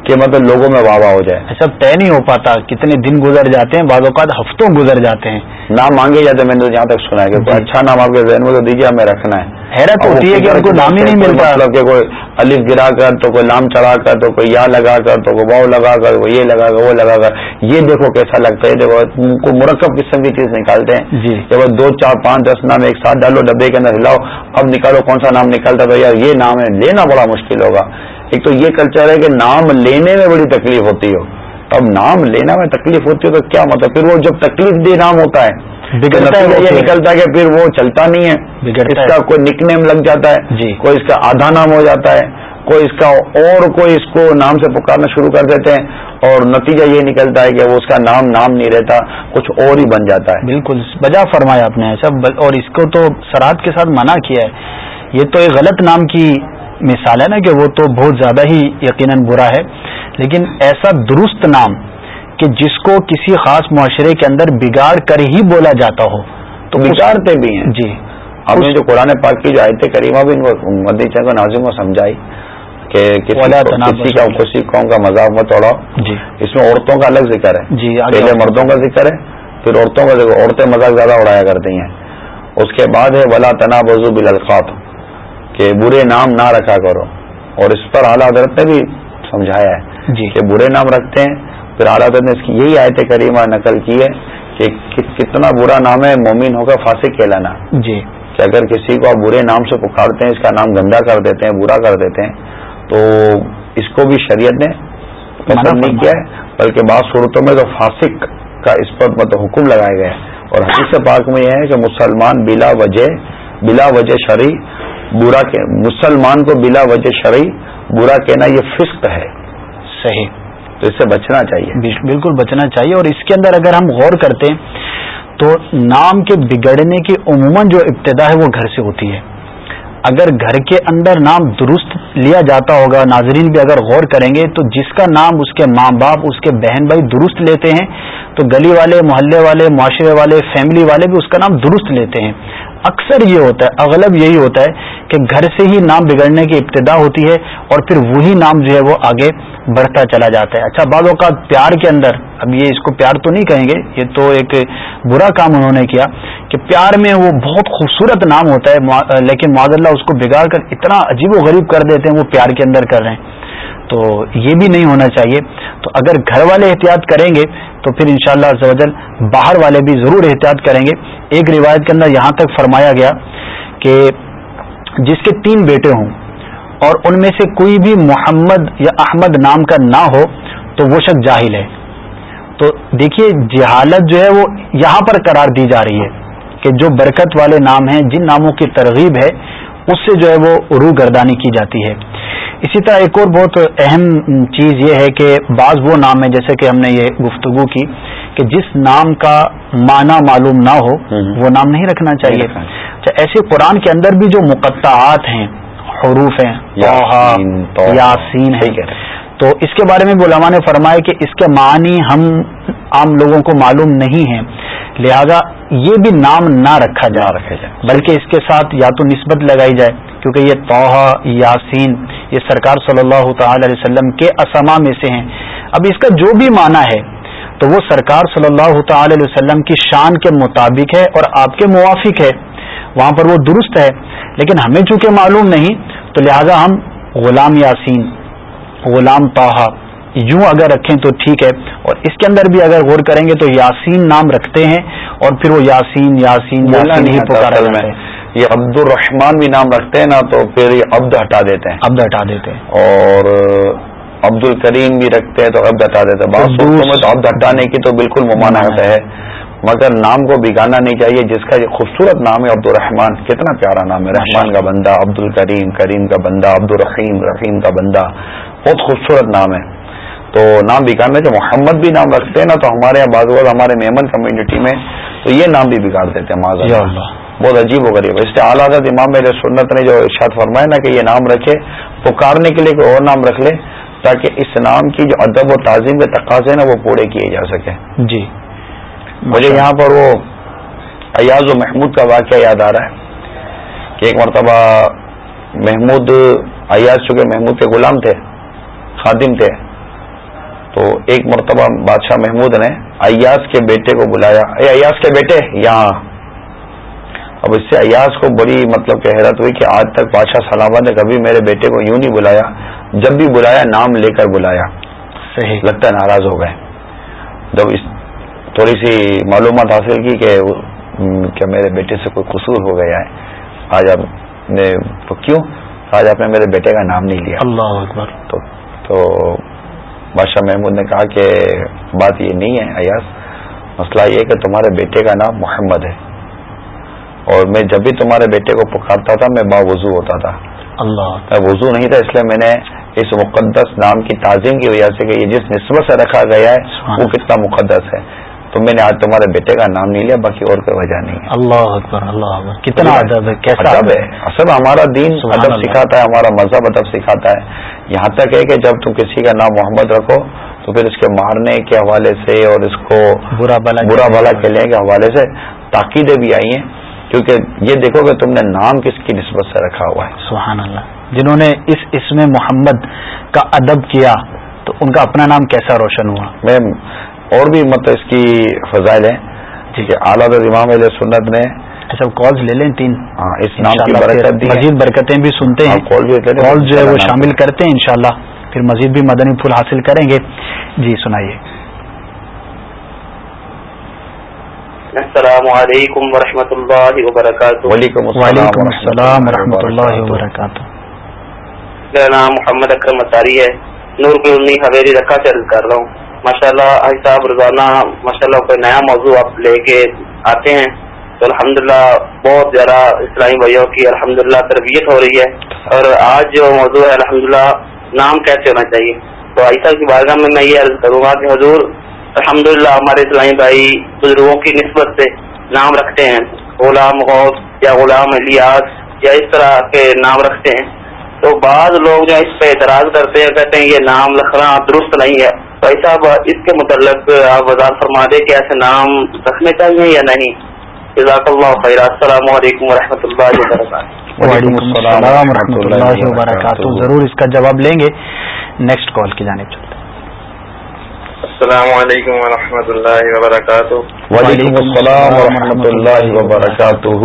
کہ مطلب لوگوں میں واہ واہ ہو جائے۔ ایسا طے نہیں ہو پاتا کتنے دن گزر جاتے ہیں بعض اوقات ہفتوں گزر جاتے ہیں۔ نام مانگے جاتے ہیں میں نے جہاں تک سنا ہے کہ جی۔ اچھا نام آپ کے ذہن میں تو دیجیے ہمیں رکھنا ہے۔ حیرت ہوتی ہے کہ ان کو نام ہی نہیں ملتا۔ مطلب کہ کوئی الف گرا کر تو کوئی نام چڑھا کر تو کوئی یا لگا کر تو کوئی واؤ لگا کر وہ یہ لگا کر وہ لگا کر۔ یہ دیکھو کیسا لگتا ہے دیکھو کو مرکب قسم کی چیز نکالتے ہیں۔ جی۔ جب دو چار پانچ دس نام ایک ساتھ ڈالو ڈبے کے اندر ہلاؤ اب نکالو کون سا نام نکالتا تو یار یہ نام ہے لینا بڑا مشکل ہوگا۔ ایک تو یہ کلچر ہے کہ نام لینے میں بڑی تکلیف ہوتی ہو۔ اب نام لینا میں تکلیف ہوتی ہے تو کیا مطلب؟ پھر وہ جب تکلیف دہ نام ہوتا ہے یہ نکلتا ہے کہ پھر وہ چلتا نہیں ہے۔ اس کا کوئی نک نیم لگ جاتا ہے جی۔ کوئی اس کا آدھا نام ہو جاتا ہے کوئی اس کا اور کوئی اس کو نام سے پکارنا شروع کر دیتے ہیں اور نتیجہ یہ نکلتا ہے کہ وہ اس کا نام نام نہیں رہتا کچھ اور ہی بن جاتا ہے۔ بالکل بجا فرمایا آپ نے ایسا اور اس کو تو سرحد کے ساتھ منع کیا ہے۔ یہ تو ایک غلط نام کی مثال ہے نا کہ وہ تو بہت زیادہ ہی یقیناً برا ہے لیکن ایسا درست نام کہ جس کو کسی خاص معاشرے کے اندر بگاڑ کر ہی بولا جاتا ہو تو بگاڑتے بھی ہیں۔ جی۔ ہم نے جو قرآن پاک کی جو آیت کریمہ بھی مدی چند ناظم کو سمجھائی کہ کسی کا کسی قوم کا مذاق مت اڑاؤ۔ جی۔ اس میں عورتوں کا الگ ذکر ہے۔ جی پہلے مردوں کا ذکر ہے پھر عورتوں کا ذکر عورتیں مذاق زیادہ اڑایا کرتی ہیں۔ اس کے بعد ہے ولا تنا بزو بالخات کہ برے نام نہ رکھا کرو۔ اور اس پر اعلیٰ حضرت نے بھی سمجھایا ہے جی۔ کہ برے نام رکھتے ہیں۔ پھر اعلیٰ نے اس کی یہی آیت کریمہ نقل کی ہے کہ کتنا برا نام ہے مومن ہوگا فاسق کہلانا۔ جی۔ کہ اگر کسی کو آپ برے نام سے پکارتے ہیں اس کا نام گندا کر دیتے ہیں برا کر دیتے ہیں تو اس کو بھی شریعت نے پسند نہیں کیا ہے بلکہ بعض صورتوں میں تو فاسق کا اس پر مطلب حکم لگایا گیا ہے۔ اور حدیث پاک میں یہ ہے کہ مسلمان بلا وجہ بلا وجہ شرعی برا مسلمان کو بلا وجہ شرعی برا کہنا یہ فسق ہے۔ صحیح۔ تو اس سے بچنا چاہیے۔ بالکل بچنا چاہیے۔ اور اس کے اندر اگر ہم غور کرتے ہیں تو نام کے بگڑنے کی عموماً جو ابتدا ہے وہ گھر سے ہوتی ہے۔ اگر گھر کے اندر نام درست لیا جاتا ہوگا ناظرین بھی اگر غور کریں گے تو جس کا نام اس کے ماں باپ اس کے بہن بھائی درست لیتے ہیں تو گلی والے محلے والے معاشرے والے فیملی والے بھی اس کا نام درست لیتے ہیں۔ اکثر یہ ہوتا ہے، اغلب یہی ہوتا ہے کہ گھر سے ہی نام بگڑنے کی ابتدا ہوتی ہے اور پھر وہی نام جو ہے وہ آگے بڑھتا چلا جاتا ہے۔ اچھا بعض اوقات پیار کے اندر، اب یہ اس کو پیار تو نہیں کہیں گے، یہ تو ایک برا کام انہوں نے کیا کہ پیار میں وہ بہت خوبصورت نام ہوتا ہے لیکن معذ اللہ اس کو بگاڑ کر اتنا عجیب و غریب کر دیتے ہیں، وہ پیار کے اندر کر رہے ہیں۔ تو یہ بھی نہیں ہونا چاہیے۔ تو اگر گھر والے احتیاط کریں گے، تو پھر انشاءاللہ شاء اللہ باہر والے بھی ضرور احتیاط کریں گے۔ ایک روایت کے اندر یہاں تک فرمایا گیا کہ جس کے تین بیٹے ہوں اور ان میں سے کوئی بھی محمد یا احمد نام کا نہ ہو، تو وہ شخص جاہل ہے۔ تو دیکھیے، جہالت جو ہے وہ یہاں پر قرار دی جا رہی ہے کہ جو برکت والے نام ہیں، جن ناموں کی ترغیب ہے اس سے جو ہے وہ روح گردانی کی جاتی ہے۔ اسی طرح ایک اور بہت اہم چیز یہ ہے کہ بعض وہ نام ہے جیسے کہ ہم نے یہ گفتگو کی کہ جس نام کا معنی معلوم نہ ہو وہ نام نہیں رکھنا چاہیے۔ اچھا ایسے قرآن کے اندر بھی جو مقطعات ہیں حروف ہیں یاسین ہے۔ تو اس کے بارے میں علماء نے فرمایا کہ اس کے معنی ہم عام لوگوں کو معلوم نہیں ہیں۔ لہذا یہ بھی نام نہ رکھا جا رکھا جائے بلکہ اس کے ساتھ یا تو نسبت لگائی جائے، کیونکہ یہ توحہ یاسین، یہ سرکار صلی اللہ تعالی علیہ وسلم کے اسما میں سے ہیں۔ اب اس کا جو بھی معنی ہے، تو وہ سرکار صلی اللہ تعالی علیہ وسلم کی شان کے مطابق ہے اور آپ کے موافق ہے۔ وہاں پر وہ درست ہے، لیکن ہمیں چونکہ معلوم نہیں، تو لہذا ہم غلام یاسین غلام توحا یوں اگر رکھیں تو ٹھیک ہے۔ اور اس کے اندر بھی اگر غور کریں گے تو یاسین نام رکھتے ہیں اور پھر وہ یاسین یاسین یاسین ہی پکارا یہ عبد الرحمان بھی نام رکھتے ہیں نا تو پھر یہ عبد ہٹا دیتے ہیں۔ عبد ہٹا دیتے ہیں۔ اور عبد الکریم بھی رکھتے ہیں تو عبد ہٹا دیتے ہیں۔ بعض میں تو عبد ہٹانے کی تو بالکل ممانعت ہے۔ مگر نام کو بگانا نہیں چاہیے جس کا یہ خوبصورت نام ہے عبد الرحمان کتنا پیارا نام ہے۔ رحمان کا بندہ عبد الکریم کریم کا بندہ عبد الرحیم رحیم کا بندہ۔ بہت خوبصورت نام ہے۔ تو نام بگاڑنے جو محمد بھی نام رکھتے ہیں نا تو ہمارے یہاں بعض ہمارے میمن کمیونٹی میں تو یہ نام بھی بگاڑ دیتے ہیں معذر بہت عجیب و غریب۔ اس سے اعلیٰ امام میرے سنت نے جو ارشاد فرمایا نا کہ یہ نام رکھے پکارنے کے لیے کوئی اور نام رکھ لے تاکہ اس نام کی جو ادب و تعظیم کے تقاضے نا وہ پورے کیے جا سکے جی۔ مجھے یہاں پر وہ ایاز و محمود کا واقعہ یاد آ رہا ہے کہ ایک مرتبہ محمود ایاز چونکہ محمود کے غلام تھے خادم تھے۔ تو ایک مرتبہ بادشاہ محمود نے ایاز کے بیٹے کو بلایا۔ اے ایاز کے بیٹے یہاں۔ اب اس سے ایاز کو بڑی مطلب کہ حیرت ہوئی کہ آج تک بادشاہ سلامت نے کبھی میرے بیٹے کو یوں نہیں بلایا جب بھی بلایا نام لے کر بلایا۔ صحیح۔ لگتا ہے ناراض ہو گئے۔ جب اس تھوڑی سی معلومات حاصل کی کہ کیا میرے بیٹے سے کوئی قصور ہو گیا ہے۔ آج آپ نے تو کیوں؟ آج آپ نے میرے بیٹے کا نام نہیں لیا۔ اللہ اکبر۔ تو تو بادشاہ محمود نے کہا کہ بات یہ نہیں ہے ایاز مسئلہ یہ کہ تمہارے بیٹے کا نام محمد ہے۔ اور میں جب بھی تمہارے بیٹے کو پکارتا تھا میں با وضو ہوتا تھا۔ اللہ۔ وضو نہیں تھا اس لیے میں نے اس مقدس نام کی تعظیم کی وجہ سے کہ یہ جس نسبت سے رکھا گیا ہے وہ کتنا مقدس ہے۔ تو میں نے آج تمہارے بیٹے کا نام نہیں لیا باقی اور کوئی وجہ نہیں اللہ اکبر اللہ اکبر۔ کتنا ادب ہے کیسا ادب ہے۔ اصل ہمارا دین ادب سکھاتا ہے ہمارا مذہب ادب سکھاتا ہے۔ یہاں تک ہے کہ جب تم کسی کا نام محمد رکھو تو پھر اس کے مارنے کے حوالے سے اور اس کو برا بلا برا بلا کھیلنے کے حوالے سے تاکیدیں بھی آئی ہیں۔ کیونکہ یہ دیکھو کہ تم نے نام کس کی نسبت سے رکھا ہوا ہے۔ سبحان اللہ۔ جنہوں نے اس اسم محمد کا ادب کیا تو ان کا اپنا نام کیسا روشن ہوا؟ میں اور بھی مطلب اس کی فضائل ہیں۔ ٹھیک ہے اعلیٰ امام علیہ سنت نے اچھا کالز لے لیں تین۔ ہاں اس نام کی برکت دی مزید برکتیں بھی سنتے ہیں۔ کال بھی کال جو ہے وہ شامل کرتے ہیں انشاءاللہ۔ پھر مزید بھی مدنی پھول حاصل کریں گے۔ جی سنائیے۔ السلام علیکم ورحمۃ اللہ وبرکاتہ۔ وعلیکم وعلیکم السلام ورحمۃ اللہ وبرکاتہ۔ میرا نام محمد اکرم اطاری ہے۔ نور کلونی حویلی رکھا سے کر رہا ہوں۔ ماشاء اللہ صاحب، روزانہ ماشاء اللہ کوئی نیا موضوع آپ لے کے آتے ہیں، تو الحمدللہ بہت زیادہ اسلامی بھائیوں کی الحمدللہ تربیت ہو رہی ہے اور آج جو موضوع ہے، الحمدللہ نام کیسے ہونا چاہیے؟ تو عیسیٰ کی بارگاہ میں میں یہ عرض کروں گا کہ حضور الحمدللہ ہمارے اسلامی بھائی بزرگوں کی نسبت سے نام رکھتے ہیں، غلام غوث یا غلام الیاس یا اس طرح کے نام رکھتے ہیں۔ تو بعض لوگ جو اس پہ اعتراض کرتے ہیں، کہتے ہیں یہ نام لکھنا درست نہیں ہے۔ بھائی صاحب اس کے متعلق آپ وضاحت فرما دیں کہ ایسے نام رکھنے چاہیے یا نہیں؟ جزاک اللہ خیر السلام علیکم و رحمۃ اللہ وبرکاتہ۔ وعلیکم السلام و اللہ وبرکاتہ۔ ضرور اس کا جواب لیں گے۔ نیکسٹ کال کی جانب چلتے السلام علیکم و رحمۃ اللہ وبرکاتہ۔ وعلیکم السلام و رحمۃ اللہ وبرکاتہ۔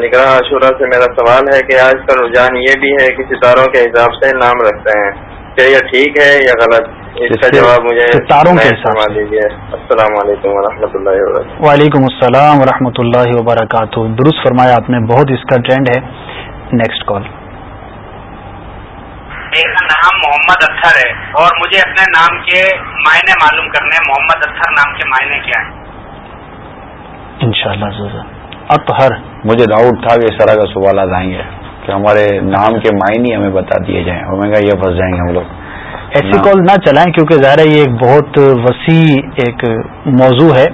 نگراں عشورہ سے میرا سوال ہے کہ آج کا رجحان یہ بھی ہے کہ ستاروں کے حساب سے نام رکھتے ہیں۔ کیا یہ ٹھیک ہے یا غلط؟ اس کا جواب مجھے ستاروں کے دیجیے السلام علیکم و اللہ وبرکاتہ۔ وعلیکم السلام و اللہ وبرکاتہ۔ درست فرمایا آپ نے بہت اس کا ٹرینڈ ہے۔ نیکسٹ کال میرا نام محمد اطہر ہے اور مجھے اپنے نام کے معنی معلوم کرنے محمد اطہر نام کے معنی کیا ہیں؟ انشاءاللہ اطہر۔ مجھے ڈاؤٹ تھا کہ اس طرح کا سوالات آئیں گے۔ کہ ہمارے نام کے معنی ہمیں بتا دیے جائیں۔ اور میں کہا یہ پھنس جائیں گے ہم لوگ۔ ایسی کال نہ چلائیں کیونکہ ظاہر ہے یہ ایک بہت وسیع ایک موضوع ہے۔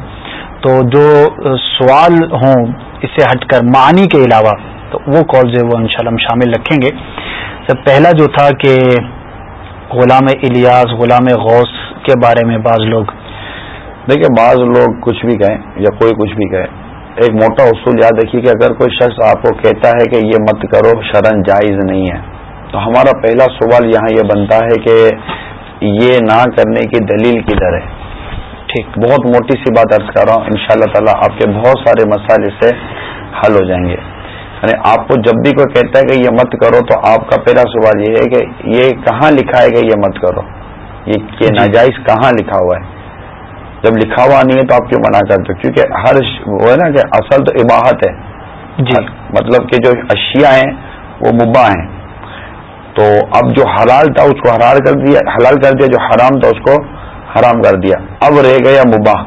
تو جو سوال ہوں اس سے ہٹ کر معنی کے علاوہ تو وہ کال جو ہے وہ انشاءاللہ ہم شامل رکھیں گے۔ سب پہلا جو تھا کہ غلام الیاس غلام غوث کے بارے میں بعض لوگ۔ دیکھیں بعض لوگ کچھ بھی کہیں یا کوئی کچھ بھی کہے۔ ایک موٹا اصول یاد رکھیے کہ اگر کوئی شخص آپ کو کہتا ہے کہ یہ مت کرو، شرن جائز نہیں ہے۔ تو ہمارا پہلا سوال یہاں یہ بنتا ہے کہ یہ نہ کرنے کی دلیل کدھر ہے؟ ٹھیک، بہت موٹی سی بات ارض کر رہا ہوں۔ ان شاء اللہ تعالیٰ آپ کے بہت سارے مسائل اس سے حل ہو جائیں گے۔ یعنی آپ کو جب بھی کوئی کہتا ہے کہ یہ مت کرو، تو آپ کا پہلا سوال یہ ہے کہ یہ کہاں لکھا ہے کہ یہ مت کرو؟ یہ ناجائز کہاں لکھا ہوا ہے؟ جب لکھا ہوا نہیں ہے تو آپ کیوں منع کرتے کیونکہ ہر وہ ہے نا کہ اصل تو عباہت ہے۔ جی۔ مطلب کہ جو اشیاء ہیں وہ مباح ہیں۔ تو اب جو حلال تھا اس کو حلال کر دیا حلال کر دیا جو حرام تھا اس کو حرام کر دیا۔ اب رہ گیا مباح۔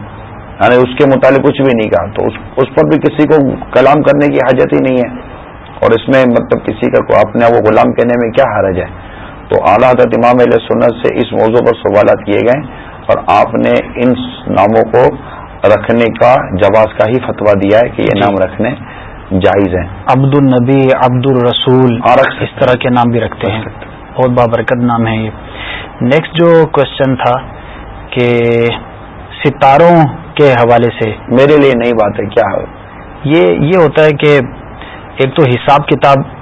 یعنی اس کے متعلق کچھ بھی نہیں کہا۔ تو اس پر بھی کسی کو کلام کرنے کی حاجت ہی نہیں ہے۔ اور اس میں مطلب کسی کا کو اپنے وہ غلام کہنے میں کیا حرج ہے؟ تو اعلیٰ حضرت امام علیہ سنت سے اس موضوع پر سوالات کیے گئے۔ اور آپ نے ان ناموں کو رکھنے کا جواز کا ہی فتویٰ دیا ہے کہ یہ نام رکھنے جائز ہیں۔ عبد النبی عبد الرسول اس طرح کے نام بھی رکھتے ہیں۔ بہت بابرکت نام ہے یہ۔ نیکسٹ جو کوشچن تھا کہ ستاروں کے حوالے سے۔ میرے لیے نئی بات ہے کیا یہ یہ ہوتا ہے کہ ایک تو حساب کتاب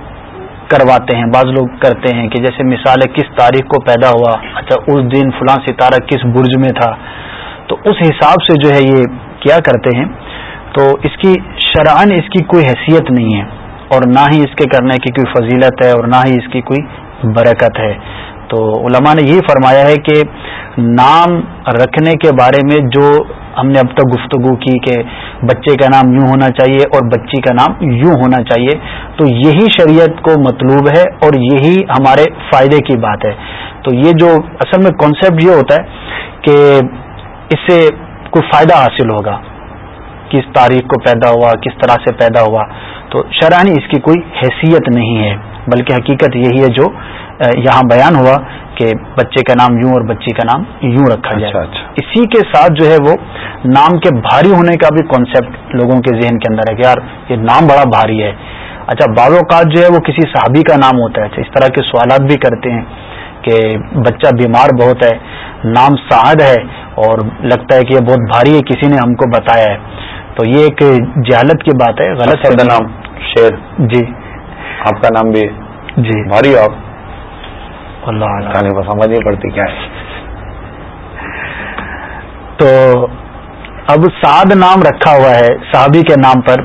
کرواتے ہیں، بعض لوگ کرتے ہیں کہ جیسے مثال ہے، کس تاریخ کو پیدا ہوا؟ اچھا اس دن فلاں ستارہ کس برج میں تھا؟ تو اس حساب سے جو ہے یہ کیا کرتے ہیں؟ تو اس کی شرعن اس کی کوئی حیثیت نہیں ہے اور نہ ہی اس کے کرنے کی کوئی فضیلت ہے اور نہ ہی اس کی کوئی برکت ہے۔ تو علماء نے یہی فرمایا ہے کہ نام رکھنے کے بارے میں جو ہم نے اب تک گفتگو کی کہ بچے کا نام یوں ہونا چاہیے اور بچی کا نام یوں ہونا چاہیے، تو یہی شریعت کو مطلوب ہے اور یہی ہمارے فائدے کی بات ہے۔ تو یہ جو اصل میں کانسیپٹ یہ ہوتا ہے کہ اس سے کوئی فائدہ حاصل ہوگا، کس تاریخ کو پیدا ہوا، کس طرح سے پیدا ہوا۔ تو شرانی اس کی کوئی حیثیت نہیں ہے، بلکہ حقیقت یہی ہے جو یہاں بیان ہوا کہ بچے کا نام یوں اور بچی کا نام یوں رکھا جائے۔ اچھا اچھا۔ اسی کے ساتھ جو ہے وہ نام کے بھاری ہونے کا بھی کانسیپٹ لوگوں کے ذہن کے اندر ہے کہ یار یہ نام بڑا بھاری ہے۔ اچھا بعض اوقات جو ہے وہ کسی صحابی کا نام ہوتا ہے۔ اچھا اس طرح کے سوالات بھی کرتے ہیں کہ بچہ بیمار بہت ہے نام سعد ہے اور لگتا ہے کہ یہ بہت بھاری ہے کسی نے ہم کو بتایا ہے۔ تو یہ ایک جہالت کی بات ہے غلط ہے۔ نام شیر۔ جی۔ آپ کا نام بھی جی۔ بھاری آپ اللہ سمجھ نہیں پڑتی کیا ہے۔ تو اب سعد نام رکھا ہوا ہے صحابی کے نام پر۔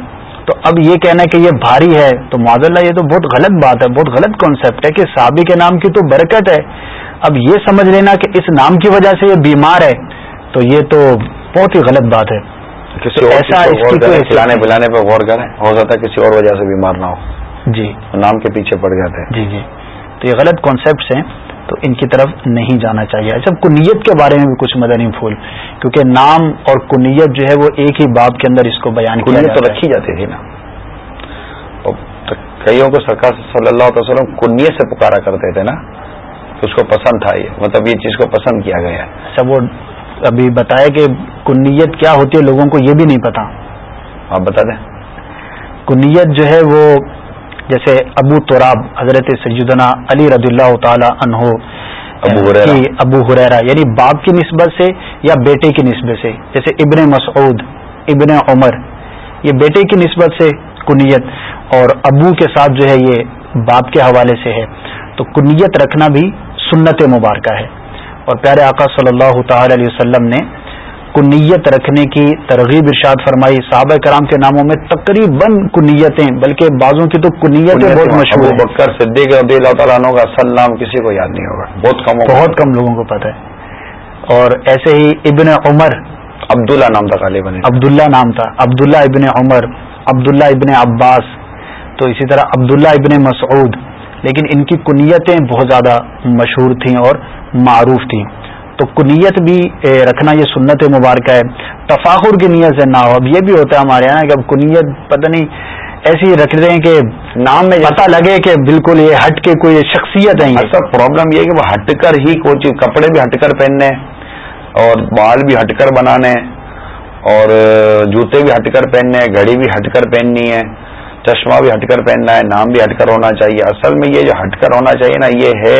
تو اب یہ کہنا کہ یہ بھاری ہے۔ تو معذ اللہ یہ تو بہت غلط بات ہے بہت غلط کانسیپٹ ہے کہ صحابی کے نام کی تو برکت ہے۔ اب یہ سمجھ لینا کہ اس نام کی وجہ سے یہ بیمار ہے تو یہ تو بہت ہی غلط بات ہے۔ ایسا کھلانے پلانے پہ غور کریں ہو سکتا ہے کسی اور وجہ سے بیمار نہ ہو۔ جی۔ نام کے پیچھے پڑ جاتے ہیں۔ جی جی۔ تو یہ غلط کانسیپٹس ہیں تو ان کی طرف نہیں جانا چاہیے۔ اچھا کنیت کے بارے میں بھی کچھ مدنی پھول کیونکہ نام اور کنیت جو ہے وہ ایک ہی باب کے اندر اس کو بیان کیا تو رکھی جاتی تھی نا۔ کئیوں کو سرکار صلی اللہ علیہ وسلم کنیت سے پکارا کرتے تھے نا اس کو پسند تھا یہ مطلب یہ چیز کو پسند کیا گیا۔ سب وہ ابھی بتایا کہ کنیت کیا ہوتی ہے لوگوں کو یہ بھی نہیں پتا۔ آپ بتا دیں۔ کنیت جو ہے وہ جیسے ابو تراب حضرت سیدنا علی رضی اللہ تعالی عنہ ابو حریرا یعنی باپ کی نسبت سے یا بیٹے کی نسبت سے جیسے ابن مسعود ابن عمر یہ بیٹے کی نسبت سے کنیت اور ابو کے ساتھ جو ہے یہ باپ کے حوالے سے ہے۔ تو کنیت رکھنا بھی سنت مبارکہ ہے۔ اور پیارے آقا صلی اللہ تعالی علیہ وسلم نے کنیت رکھنے کی ترغیب ارشاد فرمائی۔ صحابہ کرام کے ناموں میں تقریباً کنیتیں بلکہ بعضوں کی تو کنیتیں بہت مشہور بکر صدیق رضی اللہ تعالیٰ عنہ کا اصل نام کسی کو یاد نہیں ہوگا۔ بہت کم بہت کم لوگوں کو پتہ ہے۔ اور ایسے ہی ابن عمر عبداللہ نام تھا غالباً۔ عبداللہ نام تھا عبداللہ ابن عمر عبداللہ ابن عباس تو اسی طرح عبداللہ ابن مسعود۔ لیکن ان کی کنیتیں بہت زیادہ مشہور تھیں اور معروف تھیں۔ تو کنیت بھی رکھنا یہ سنت مبارکہ ہے۔ تفاخر کی نیت سے نہ ہو۔ اب یہ بھی ہوتا ہے ہمارے یہاں کہ اب کنیت پتہ نہیں ایسی رکھ رہے ہیں کہ نام میں پتا لگے کہ بالکل یہ ہٹ کے کوئی شخصیت ہے۔ اصل پرابلم یہ کہ وہ ہٹ کر ہی کوئی کپڑے بھی ہٹ کر پہننے اور بال بھی ہٹ کر بنانے اور جوتے بھی ہٹ کر پہننے، گھڑی بھی ہٹ کر پہننی ہے، چشمہ بھی ہٹ کر پہننا ہے، نام بھی ہٹ کر ہونا چاہیے۔ اصل میں یہ جو ہٹ کر ہونا چاہیے نا، یہ ہے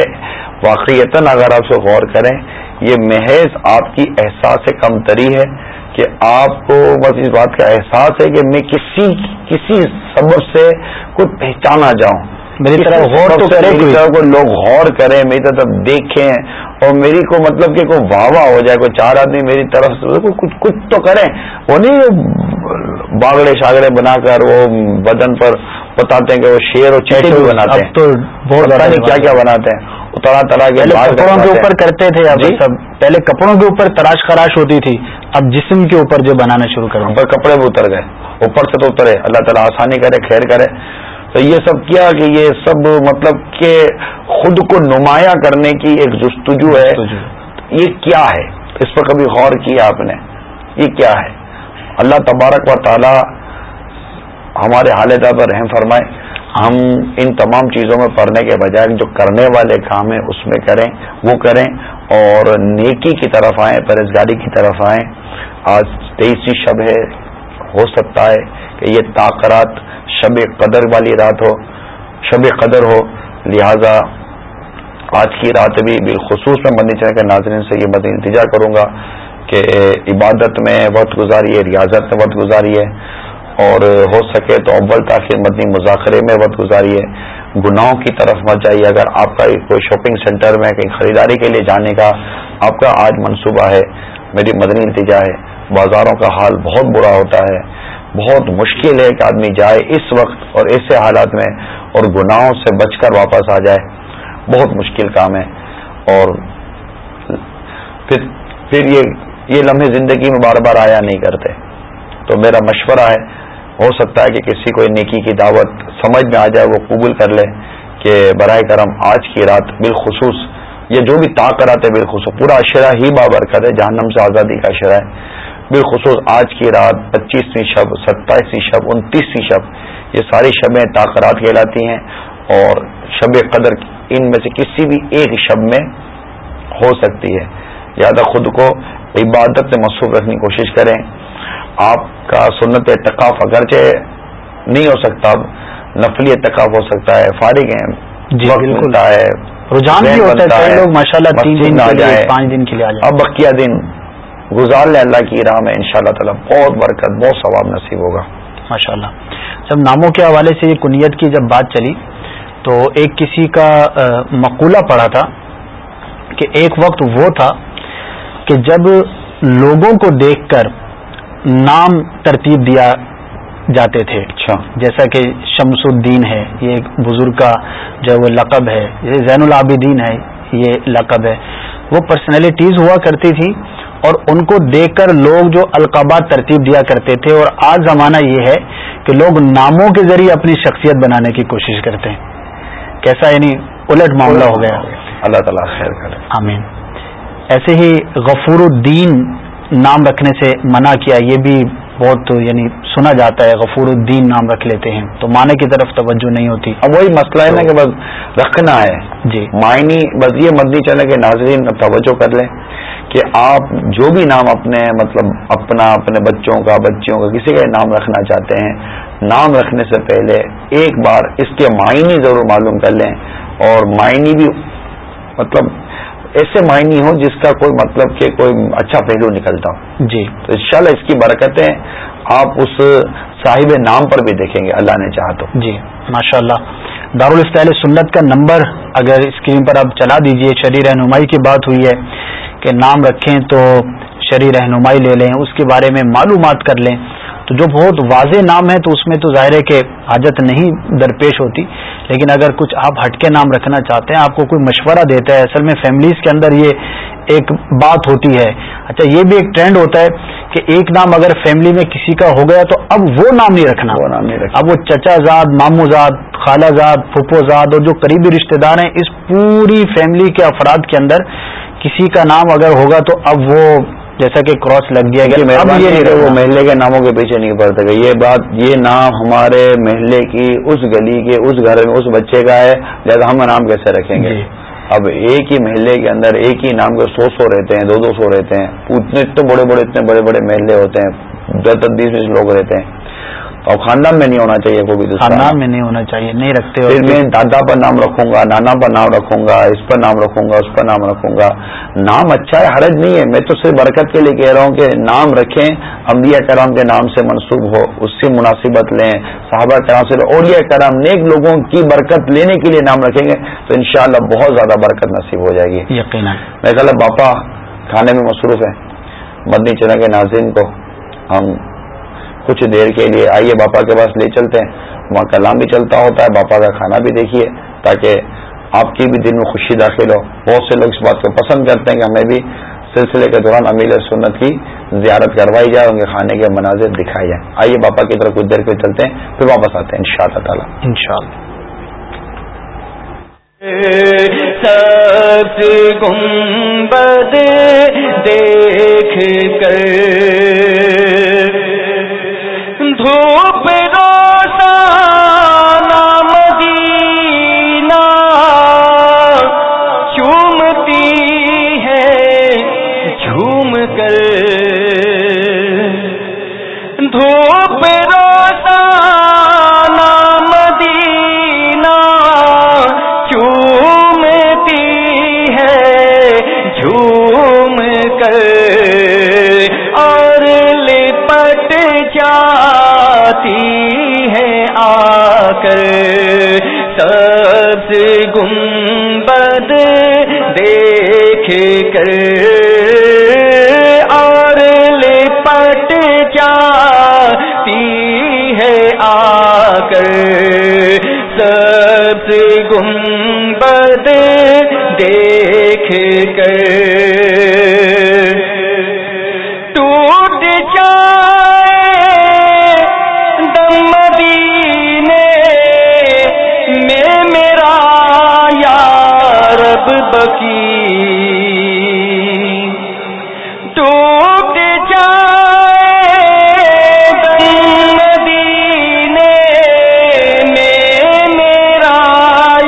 واقعیت اگر آپ سے غور کریں یہ محض آپ کی احساس سے کم تری ہے کہ آپ کو بس اس بات کا احساس ہے کہ میں کسی کسی سبب سے کوئی پہچانا جاؤں۔ میری طرف غور تو کرے میری طرف کو لوگ غور کریں میری طرف دیکھیں اور میری کو مطلب کہ کوئی واہ واہ ہو جائے کوئی چار آدمی میری طرف سے کچھ کچھ تو کریں۔ وہ نہیں باغڑے شاگڑے بنا کر وہ بدن پر بتاتے ہیں کہ وہ شیر اور چیٹے بھی بناتے ہیں۔ تو بہت کیا کیا بناتے ہیں۔ طرح کے کپڑوں کے اوپر کرتے تھے اب جی؟ سب؟ پہلے کپڑوں کے اوپر تراش خراش ہوتی تھی اب جسم کے اوپر جو بنانا شروع کروں کپڑے بھی اتر گئے۔ اوپر سے تو اترے۔ اللہ تعالیٰ آسانی کرے خیر کرے۔ تو یہ سب کیا کہ یہ سب مطلب کہ خود کو نمایاں کرنے کی ایک جستجو ہے۔ یہ کیا ہے؟ اس پر کبھی غور کیا آپ نے؟ یہ کیا ہے؟ اللہ تبارک و تعالی ہمارے حالدہ پر رحم فرمائے۔ ہم ان تمام چیزوں میں پڑھنے کے بجائے جو کرنے والے کام ہیں اس میں کریں، وہ کریں اور نیکی کی طرف آئیں پرہزگاری کی طرف آئیں۔ آج تیئیسویں شب ہے، ہو سکتا ہے کہ یہ تاکرات شب قدر والی رات ہو، شب قدر ہو۔ لہذا آج کی رات بھی بالخصوص میں مدنی چین کے ناظرین سے یہ مدنی انتجا کروں گا کہ عبادت میں وقت گزاری ہے، ریاضت میں وقت گزاری ہے۔ اور ہو سکے تو اول تاخیر مدنی مذاکرے میں وقت گزاری ہے۔ گناہوں کی طرف مت جائیے۔ اگر آپ کا کوئی شاپنگ سینٹر میں کہیں خریداری کے لیے جانے کا آپ کا آج منصوبہ ہے، میری مدنی نتیجہ ہے۔ بازاروں کا حال بہت برا ہوتا ہے۔ بہت مشکل ہے کہ آدمی جائے اس وقت اور ایسے حالات میں اور گناہوں سے بچ کر واپس آ جائے۔ بہت مشکل کام ہے۔ اور پھر پھر یہ یہ لمحے زندگی میں بار بار آیا نہیں کرتے۔ تو میرا مشورہ ہے ہو سکتا ہے کہ کسی کو نیکی کی دعوت سمجھ میں آ جائے، وہ قبول کر لے کہ برائے کرم آج کی رات بالخصوص یہ جو بھی طاقت ہے بالخصوص، پورا اشرا ہی بابرکت ہے، جہنم سے آزادی کا اشرا ہے۔ بالخصوص آج کی رات پچیسویں شب، ستائیسویں شب، انتیسویں شب، یہ ساری شبیں تاخرات کہلاتی ہیں اور شب قدر ان میں سے کسی بھی ایک شب میں ہو سکتی ہے۔ لہٰذا خود کو عبادت میں مصروف رکھنے کی کوشش کریں۔ آپ کا سنت اعتکاف اگرچہ نہیں ہو سکتا اب نفلی اعتکاف ہو سکتا ہے فارغ ہیں جی ملتا ہے رجحان بھی ہوتا ہے لوگ ماشاءاللہ تین دن آ جائے پانچ دن کے لیے اب بقیہ دن گزار لیں اللہ کی راہ میں ان شاء اللہ تعالیٰ بہت برکت بہت ثواب نصیب ہوگا۔ ماشاء اللہ جب ناموں کے حوالے سے یہ کنیت کی جب بات چلی تو ایک کسی کا مقولہ پڑا تھا کہ ایک وقت وہ تھا کہ جب لوگوں کو دیکھ کر نام ترتیب دیا جاتے تھے۔ اچھا۔ جیسا کہ شمس الدین ہے یہ ایک بزرگ کا جو وہ لقب ہے یہ زین العابدین ہے یہ لقب ہے۔ وہ پرسنالٹیز ہوا کرتی تھی اور ان کو دیکھ کر لوگ جو القابات ترتیب دیا کرتے تھے اور آج زمانہ یہ ہے کہ لوگ ناموں کے ذریعے اپنی شخصیت بنانے کی کوشش کرتے ہیں۔ کیسا یعنی الٹ معاملہ ہو گیا۔ اللہ تعالیٰ خیر کرے۔ آمین۔ ایسے ہی غفور الدین نام رکھنے سے منع کیا یہ بھی بہت یعنی سنا جاتا ہے غفور الدین نام رکھ لیتے ہیں۔ تو معنی کی طرف توجہ نہیں ہوتی۔ اب وہی مسئلہ ہے نا کہ بس رکھنا ہے۔ جی۔ معنی بس یہ مدنی چلے کے ناظرین توجہ کر لیں کہ آپ جو بھی نام اپنے مطلب اپنا اپنے بچوں کا بچیوں کا کسی کا نام رکھنا چاہتے ہیں نام رکھنے سے پہلے ایک بار اس کے معنی ضرور معلوم کر لیں۔ اور معنی بھی مطلب ایسے معنی ہو جس کا کوئی مطلب کہ کوئی اچھا پہلو نکلتا ہو۔ جی۔ تو ان اس کی برکتیں آپ اس صاحب نام پر بھی دیکھیں گے اللہ نے چاہ تو۔ جی ماشاء اللہ دارالفتعل سنت کا نمبر اگر اسکرین پر آپ چلا دیجیے شریر رہنمائی کی بات ہوئی ہے کہ نام رکھیں تو شرح رہنمائی لے لیں اس کے بارے میں معلومات کر لیں۔ تو جو بہت واضح نام ہے تو اس میں تو ظاہر ہے کہ حاجت نہیں درپیش ہوتی۔ لیکن اگر کچھ آپ ہٹ کے نام رکھنا چاہتے ہیں آپ کو کوئی مشورہ دیتا ہے اصل میں فیملیز کے اندر یہ ایک بات ہوتی ہے۔ اچھا یہ بھی ایک ٹرینڈ ہوتا ہے کہ ایک نام اگر فیملی میں کسی کا ہو گیا تو اب وہ نام نہیں رکھنا۔ وہ نام نہیں رکھنا۔ اب وہ چچا زاد مامو زاد خالہ زاد پھپھو زاد اور جو قریبی رشتہ دار ہیں اس پوری فیملی کے افراد کے اندر کسی کا نام اگر ہوگا تو اب وہ جیسا کہ کراس لگ دیا گیا اب یہ وہ۔ محلے کے ناموں کے پیچھے نہیں پڑ سکے یہ بات یہ نام ہمارے محلے کی اس گلی کے اس گھر میں اس بچے کا ہے لہٰذا ہم نام کیسے رکھیں گے؟ جی۔ اب ایک ہی محلے کے اندر ایک ہی نام کے سو سو رہتے ہیں دو دو سو رہتے ہیں۔ اتنے اتنے بڑے بڑے اتنے بڑے بڑے محلے ہوتے ہیں۔ دس دس بیس بیس لوگ رہتے ہیں۔ اور خاندان میں نہیں ہونا چاہیے کوئی بھی دوسرا۔ خاندان۔ میں نہیں ہونا چاہیے نہیں رکھتے پھر میں دادا پر نام رکھوں گا نانا پر نام رکھوں گا اس پر نام رکھوں گا اس پر نام رکھوں گا۔ نام اچھا ہے حرج نہیں ہے۔ میں تو صرف برکت کے لیے کہہ رہا ہوں کہ نام رکھیں انبیاء کرام کے نام سے منسوب ہو اس سے مناسبت لیں۔ صحابہ کرام سے اولیاء کرام نیک لوگوں کی برکت لینے کے لیے نام رکھیں گے تو انشاءاللہ بہت زیادہ برکت نصیب ہو جائے گی۔ یقیناً۔ میں کہا باپا کھانے میں مصروف ہے مدنی چنا کے ناظرین کو ہم کچھ دیر کے لیے آئیے باپا کے پاس لے چلتے ہیں۔ وہاں کلام بھی چلتا ہوتا ہے باپا کا کھانا بھی دیکھیے تاکہ آپ کی بھی دل میں خوشی داخل ہو۔ بہت سے لوگ اس بات کو پسند کرتے ہیں کہ ہمیں بھی سلسلے کے دوران امیل سنت کی زیارت کروائی جائے ان کے کھانے کے مناظر دکھائے جائیں۔ آئیے باپا کی طرف کچھ دیر کے چلتے ہیں پھر واپس آتے ہیں ان شاء اللہ تعالیٰ۔ انشاءاللہ۔ سب گنبد دیکھ کر پے کر سبز گنبد دیکھ کر۔ اور لپٹ جاتی ہے آ کر۔ سبز گنبد دیکھ کر۔ ٹوٹ جائے بکی۔ ٹوٹ جائے مدینے میں میرا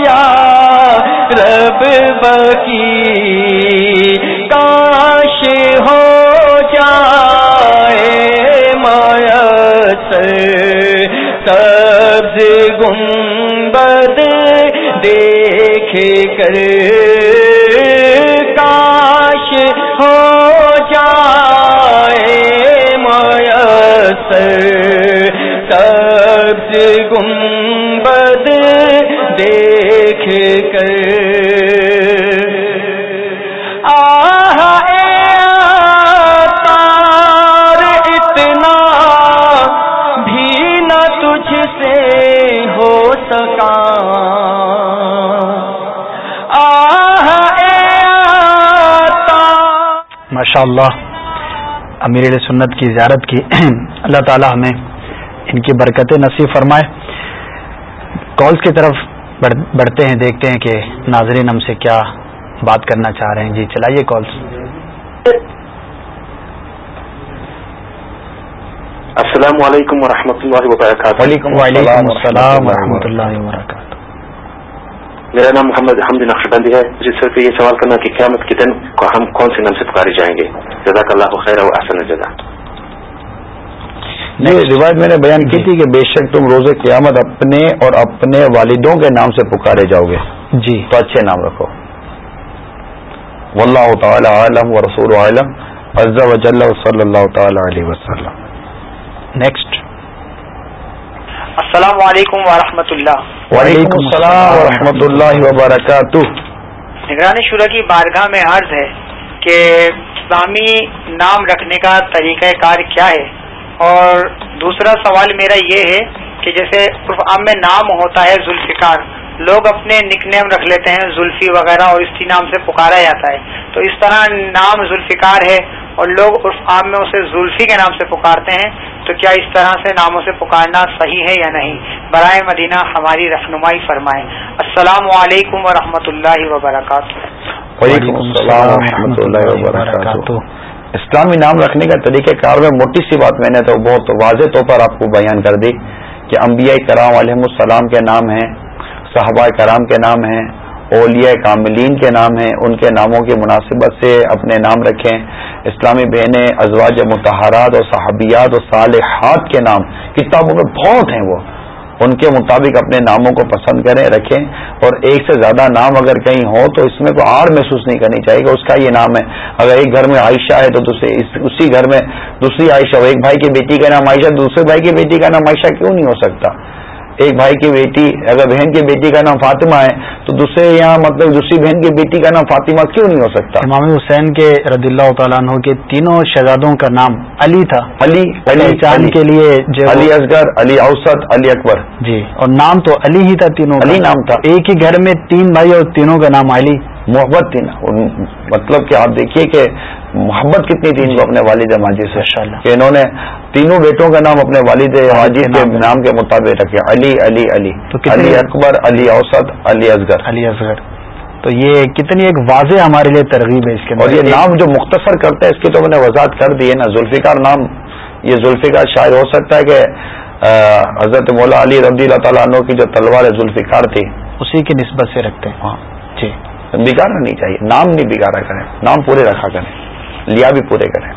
یارب بکی۔ کاش ہو جائے میسر سبز گنبد دیکھ کر کاش ہو جائے میسر سبز گنبد تار ماشاء اللہ امیر علیہ سنت کی زیارت کی *clears throat* اللہ تعالی ہمیں ان کی برکتیں نصیب فرمائے۔ کالز کی طرف بڑھ- بڑھتے ہیں دیکھتے ہیں کہ ناظرین ہم سے کیا بات کرنا چاہ رہے ہیں۔ جی چلائیے کالز۔ السلام علیکم ورحمۃ اللہ وبرکاتہ۔ وعلیکم وعلیکم السلام ورحمۃ اللہ وبرکاتہ۔ میرا نام محمد حمد نقشبندی ہے۔ مجھے صرف یہ سوال کرنا کہ قیامت کے دن کو ہم کون سے نام سے پکارے جائیں گے؟ جزاک اللہ خیر و احسن جزا یہ روایت میں نے بیان کی تھی کہ بے شک تم روز قیامت اپنے اور اپنے والدوں کے نام سے پکارے جاؤ گے۔ جی۔ تو اچھے نام رکھو۔ واللہ تعالی عالم و رسول عالم۔ عز و جل و صلی اللہ تعالی علیہ وسلم۔ نیکسٹ السلام علیکم ورحمۃ اللہ۔ وعلیکم السلام ورحمۃ اللہ وبرکاتہ۔ نگران شورا کی بارگاہ میں عرض ہے کہ اسلامی نام رکھنے کا طریقہ کار کیا ہے؟ اور دوسرا سوال میرا یہ ہے کہ جیسے عام میں نام ہوتا ہے ذوالفقار، لوگ اپنے نک نیم رکھ لیتے ہیں زلفی وغیرہ اور اسی نام سے پکارا جاتا ہے۔ تو اس طرح نام ذوالفقار ہے اور لوگ عرف عام میں اسے زلفی کے نام سے پکارتے ہیں تو کیا اس طرح سے ناموں سے پکارنا صحیح ہے یا نہیں؟ برائے مدینہ ہماری رہنمائی فرمائیں۔ السلام علیکم ورحمۃ اللہ وبرکاتہ۔ وعلیکم السلام ورحمۃ اللہ وبرکاتہ۔ اسلامی نام رکھنے کا طریقہ کار میں موٹی سی بات میں نے تو بہت واضح طور پر آپ کو بیان کر دی کہ انبیاء کرام علیہ السلام کے نام ہیں صحابہ کرام کے نام ہیں اولیاء کاملین کے نام ہیں، ان کے ناموں کی مناسبت سے اپنے نام رکھیں۔ اسلامی بہنیں، ازواج متحرات اور صحابیات اور صالحات کے نام، کتابوں میں بہت ہیں وہ۔ ان کے مطابق اپنے ناموں کو پسند کریں، رکھیں۔ اور ایک سے زیادہ نام اگر کہیں ہو تو اس میں کوئی آڑ محسوس نہیں کرنی چاہیے کہ اس کا یہ نام ہے۔ اگر ایک گھر میں عائشہ ہے تو دوسرے اسی گھر میں دوسری عائشہ ہو ایک بھائی کی بیٹی کا نام عائشہ، دوسرے بھائی کی بیٹی کا نام عائشہ کیوں نہیں ہو سکتا؟ ایک بھائی کی بیٹی اگر بہن کی بیٹی کا نام فاطمہ ہے تو دوسرے یہاں مطلب دوسری بہن کی بیٹی کا نام فاطمہ کیوں نہیں ہو سکتا؟ امام حسین کے رضی اللہ تعالیٰ عنہ کے تینوں شہزادوں کا نام علی تھا۔ علی علی چاند کے لیے علی اصغر علی اوسط علی اکبر۔ جی اور نام تو علی ہی تھا تینوں علی نام تھا۔ ایک ہی گھر میں تین بھائی اور تینوں کا نام علی۔ محبت تھی نا۔ مطلب کہ آپ دیکھیے کہ محبت کتنی تھی ان کو اپنے والد ماجد سے۔ کہ انہوں نے تینوں بیٹوں کا نام اپنے والد ماجد کے نام۔ کے مطابق رکھے۔ علی علی علی۔ علی اکبر علی اوسط علی اصغر۔ علی اصغر۔ تو یہ کتنی ایک واضح ہمارے لیے ترغیب ہے اس کے اور یہ نام جو مختصر کرتے ہیں اس کی تو میں نے وضاحت کر دی ہے نا۔ ذوالفقار نام یہ ذوالفقار شاید ہو سکتا ہے کہ حضرت مولا علی رضی اللہ تعالیٰ عنہ کی جو تلوار ذوالفقار تھی اسی کی نسبت سے رکھتے ہیں۔ ہاں۔ جی۔ بگاڑنا نہیں چاہیے۔ نام نہیں بگاڑا کریں نام پورے رکھا کریں۔ لیا بھی پورے کریں۔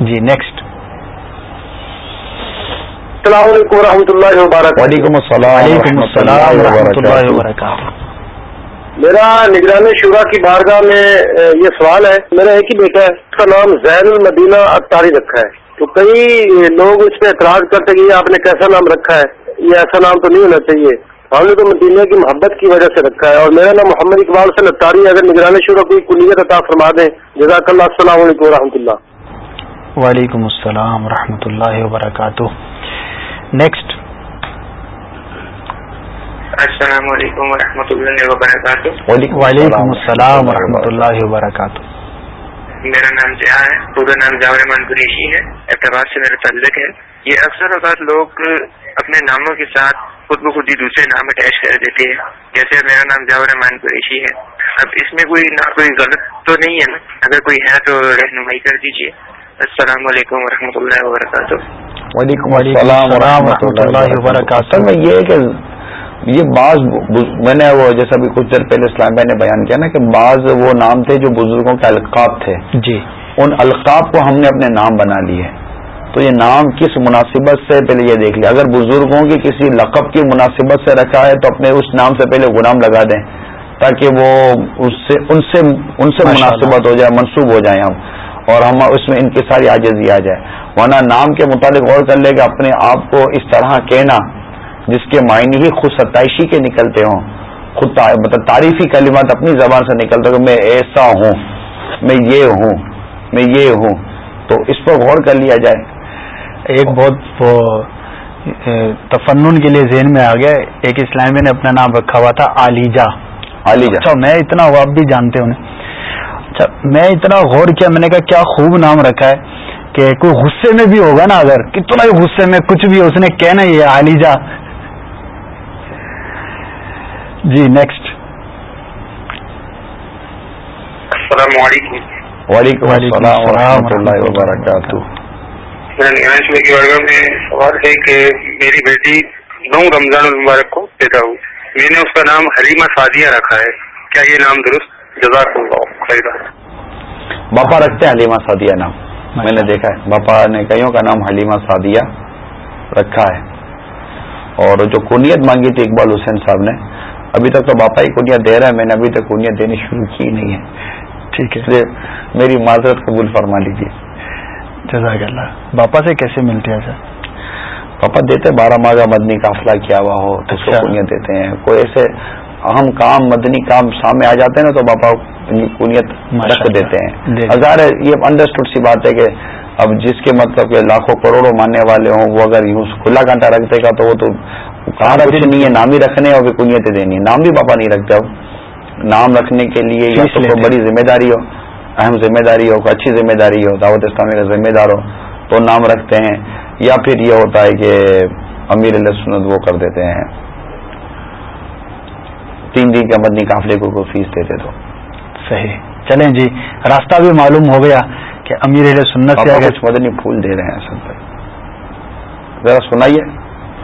جی نیکسٹ السلام علیکم و رحمۃ اللہ وبرکاتہ۔ وعلیکم السلام السلام ورحمۃ اللہ وبرکاتہ۔ میرا نگرانی شورا کی بارگاہ میں یہ سوال ہے۔ میرا ایک ہی بیٹا ہے اس کا نام زین المدینہ اختاری رکھا ہے۔ تو کئی لوگ اس پہ اعتراض کرتے کہ آپ نے کیسا نام رکھا ہے؟ یہ ایسا نام تو نہیں ہونا چاہیے۔ ہم نے تو مدینہ کی محبت کی وجہ سے رکھا ہے اور میرا نام محمد اقبال سے لطاری اگر نگرانی شورا کوئی کلیت عطا فرما دیں جزاک اللہ السلام علیکم و رحمۃ اللہ۔ وعلیکم السلام ورحمۃ اللہ وبرکاتہ۔ نیکسٹ السلام علیکم ورحمۃ اللہ وبرکاتہ۔ وعلیکم السلام ورحمۃ اللہ وبرکاتہ۔ میرا نام جہاں ہے پورا نام جاور مان قریشی ہے اعتبار سے میرا تعلق ہے۔ یہ اکثر اوقات لوگ اپنے ناموں کے ساتھ خود بخود ہی دوسرے نام اٹیچ کر دیتے ہیں۔ جیسے میرا نام جاور مان قریشی ہے۔ اب اس میں کوئی نہ کوئی غلط تو نہیں ہے نا؟ اگر کوئی ہے تو رہنمائی کر دیجیے السلام علیکم ورحمۃ اللہ وبرکاتہ۔ وعلیکم السلام ورحمۃ اللہ وبرکاتہ۔ میں یہ کہ یہ بعض میں نے وہ جیسا بھی کچھ دیر پہلے اسلام بھائی نے بیان کیا نا کہ بعض وہ نام تھے جو بزرگوں کے القاب تھے۔ جی۔ ان القاب کو ہم نے اپنے نام بنا لیے۔ تو یہ نام کس مناسبت سے پہلے یہ دیکھ لیا؟ اگر بزرگوں کی کسی لقب کی مناسبت سے رکھا ہے تو اپنے اس نام سے پہلے غلام لگا دیں تاکہ وہ اس سے ان سے ان سے مناسبت ہو جائے منسوب ہو جائیں ہم اور ہم اس میں ان کی ساری آجزی آ جائے۔ ورنہ نام کے متعلق غور کر لے کہ اپنے آپ کو اس طرح کہنا جس کے معنی ہی خود ستائشی کے نکلتے ہوں خود مطلب تعریفی کلمات اپنی زبان سے نکلتے کہ میں ایسا ہوں میں یہ ہوں میں یہ ہوں۔ تو اس پر غور کر لیا جائے۔ ایک بہت وہ تفنن کے لیے ذہن میں آ گیا ایک اسلامی نے اپنا نام رکھا ہوا تھا علیجا علیجا اچھا میں اتنا ہوا آپ بھی جانتے انہیں اچھا میں اتنا غور کیا میں نے کہا کیا خوب نام رکھا ہے کہ کوئی غصے میں بھی ہوگا نا اگر کتنا ہی غصے میں کچھ بھی اس نے کہنا یہ علیجا جی نیکسٹ السلام علیکم۔ وعلیکم السلام ورحمۃ اللہ وبرکاتہ۔ نگران شعبے کی ورگاہ میں سوال ہے کہ میری بیٹی نو رمضان المبارک کو پیدا ہوئی۔ میں نے اس کا نام حلیمہ سعدیہ رکھا ہے۔ کیا یہ نام درست؟ جزاک اللہ خیر باپا رکھتے ہیں حلیمہ سعدیہ نام۔ میں نے دیکھا ہے۔ باپا نے کئیوں کا نام حلیمہ سعدیہ رکھا ہے۔ اور جو کنیت مانگی تھی اقبال حسین صاحب نے ابھی تک تو باپا ہی کنیت دے رہا ہے میں نے ابھی تک کنیت دینی شروع کی نہیں ہے۔ ٹھیک ہے۔ اس لیے میری معذرت قبول فرما لیجیے جزاک اللہ۔ باپا سے کیسے ملتے ہیں سر؟ پاپا دیتے بارہ ماہ کا مدنی قافلہ کیا ہوا ہو تو کو کنیت دیتے ہیں۔ کوئی ایسے اہم کام مدنی کام سامنے آ جاتے ہیں نا تو باپا کنیت رکھ دیتے ہیں۔ ہزار یہ انڈرسٹوڈ سی بات ہے کہ اب جس کے مطلب کہ لاکھوں کروڑوں ماننے والے ہوں وہ اگر یوں کھلا کانٹا رکھتے گا تو وہ تو کہاں رکھنے نہیں ہے نام ہی رکھنے اور کنیتیں دینی نام بھی پاپا نہیں رکھتے۔ اب نام رکھنے کے لیے یا تو بڑی ذمہ داری ہو۔ اہم ذمہ داری ہو کوئی اچھی ذمہ داری ہو دعوت اسلامی کا ذمہ دار ہو تو نام رکھتے ہیں یا پھر یہ ہوتا ہے کہ امیر علیہ سنت وہ کر دیتے ہیں۔ تین دن کے مدنی قافلے کو کوئی فیس دیتے تو۔ صحیح۔ چلیں جی راستہ بھی معلوم ہو گیا کہ امیر اہل سنت سے مدنی پھول دے رہے ہیں اصل پہ ذرا سنائیے۔